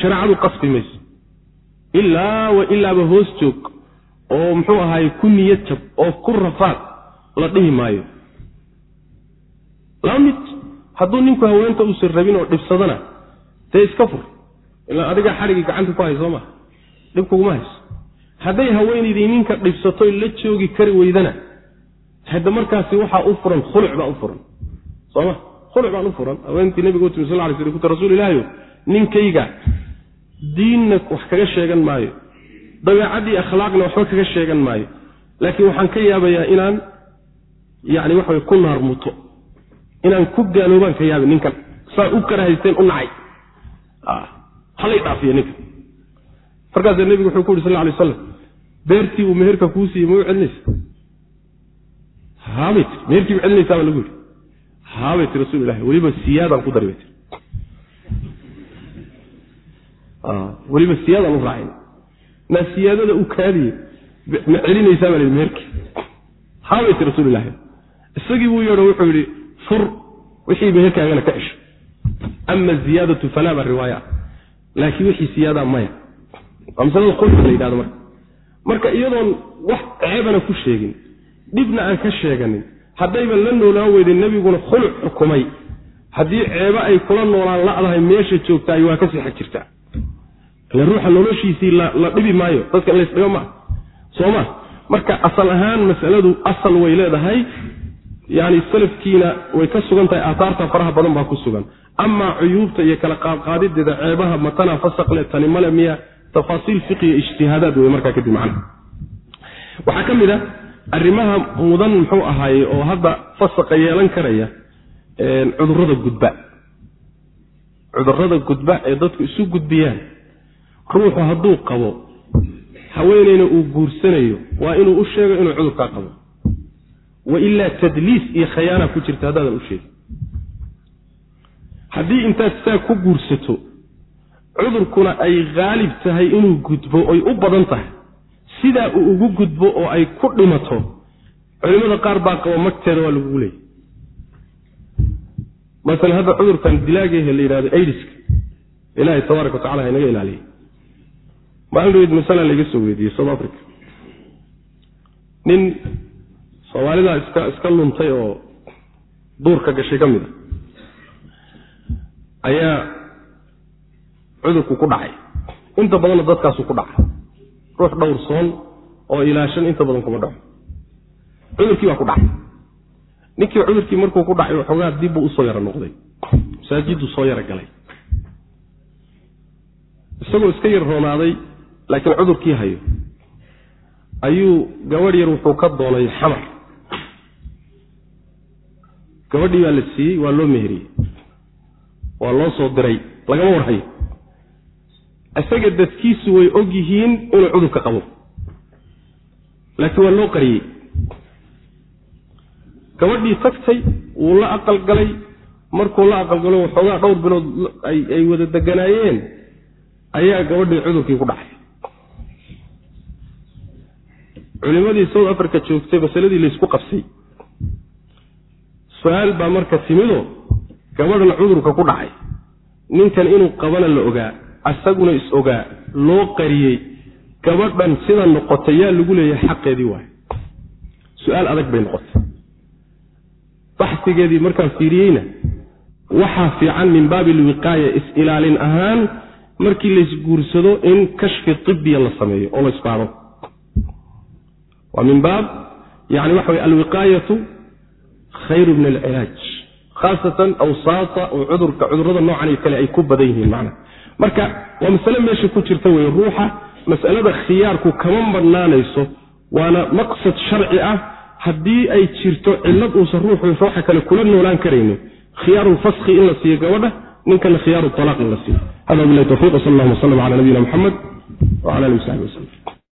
shareecadu qasbi mayso. Ilaa wa ilaaba hoos joog oo muxuu ahaay ku niyad jab oo ku rafaad la dhihi maayo. Laba mid hadduu ninku haweenta uusan rabin oo dhibsadana dee iska fur. Ilaa adigaa xadhigii gacanta ku hay soo maa dhib kuguma hayso. Hadday haweenaydii ninka dhibsatoy la joogi kari weydana hadda markaasi waxaa u furan khuluc baa u furan. Sooma khuluc baan u furan haweentii nabiga u timi sal lay sl kuta rasuul ilaahiyo ninkayga diinna wax kaga sheegan maayo dabeecaddii akhlaaqna waxba kaga sheegan maayo laakiin waxaan ka yaabayaa inaan yani waxa ku naar muto inaan ku gaaloobaan ka yaabay ninkan saa u karahaysteen u nacay. Halay dhaafiyo ninkan. Markaasa nebigu wuxuu ku yuri sal lay aslam beertii uu meherka kuu siiyey ma u celinaysa haabay tir meherkii ma celinaysaa baa lagu yidhi haabay tir rasuul ilahi weliba siyaadaan ku dari bay tir weliba siyaadaan u raacin. Naa siyaadada u kaadiye ma celinaysaa baa la yidhi meherkii haabay tir rasuul ilahi isagii buu yeedho wuxuu yidhi fur wixii meherkaagana ka cesho ama ziyaadatu falaa baa riwaaya. Laakiin wixii siyaadaa maya. Waa masalada khulka la yidhahdo marka. Marka iyadoon wax ceebana ku sheegin dhibna aan ka sheeganin haddayba la noolaan weyday nebiguna khuluc xukumay. Haddii ceebo ay kula noolaan la'dahay meesha joogtaay waa ka sii xag jirtaa ile ruuxa noloshiisii la dhibi maayo dadka laysdhigo maa soo ma. Marka asal ahaan masaladu asal way leedahay yani salafkiina way ka sugan tahay aataarta faraha badan baa ku sugan. Amaa cuyuubta iyo kala qaadqaadideeda ceebaha matana fasaqle tani male miya tafaasiil fiqiya ijtihaadaad wey markaa kadib macna. Waxaa ka mid a arrimaha mudan muxuu ahaaye oo hadda fasaqa yeelan karaya cudurrada gudba. Cudurrada gudba ee dadku isu gudbiyaan. Ruuxu hadduu qabo haweeneyna uu guursanayo waa inuu u sheego inuu cudurkaa qabo. Wa ilaa tadliis iyo khayaana ku jirta haddaadan u sheegin. Haddii intaad saa ku guursato cudurkuna ay haalib tahay inuu gudbo oy u badan tahay sidaa uu ugu gudbo oo ay ku dhimato. Culimmada qaar baa qabo magteeda waa lagugu leeyay masalan hadda cudurkan dilaagehe la yidhahdo aidiska ilaahay tabaaraka wa tacala ha inaga ilaaliyay maalin dhaweyd masala layga soo weydiiyey south africa. Nin soomaalidaa iska iska luntay oo duurka gashay ka mid a ayaa cudurku ku dhacay. Inta badanna dadkaasu ku dhacay ruux dhowrsoon oo ilaashan inta badan kuma dhaco. Cudurkii baa ku dhacay. Ninkii cudurkii markuu ku dhacay waxoogaa dibbuu u soo yaro noqday. Masaajiddu soo yaro galay. Isagoo iska yar roonaaday laakiin cudurkii hayo. Ayuu gabadh yar wuxuu ka doonay xamar. Gabadhii baa la siiyey waa loo meheriyey. Waa loo soo diray lagama warhayo isaga dadkiisu way og yihiin inuu cudurka qabo. Laakiin waa loo qariyey. Gabadhii tagtay wuu la aqalgalay markuu la aqalgalo waxoogaa dhowr bilood ay wada deganaayeen ayaa gabadhii cudurkii ku dhacay. Culimadii south africa joogtay masaladii laysku qabsay. Su'aal baa marka timidoo gabadhan cudurka ku dhacay. Ninkan inuu qabana la ogaa asaguna is ogaa loo qariyey gabadhan sida noqotay yaa lagu leeyahay xaqeedii waay su'aal adag bay noqotay. Baxsigeedii markaan fiiriyeyna waxaa fiican min baabi alwiqaaya is-ilaalin ahaan markii laysguursado in kashfi tibiya la sameeyo oo la isbaado waa min baab yani waxa wey alwiqaayatu khayru min alcilaaj khaasatan awsaata oo cudurka cudurrada noocan kale ay ku badan yihiin macna marka waa masale meesha ku jirta wey ruuxa masalada khiyaarku kama madhnaanayso waana maqsad sharci ah. Haddii ay jirto cillad uusan ruuxu ruuxa kale kula noolaan karaynin khiyaaru lfaski in la siiyo gabadha ninkana khiyaaru talaaq in la siiyo. Hada bilahi tawfiq sal allahuma w sllam cala nabiyina muxamed wcala alihi w saxbi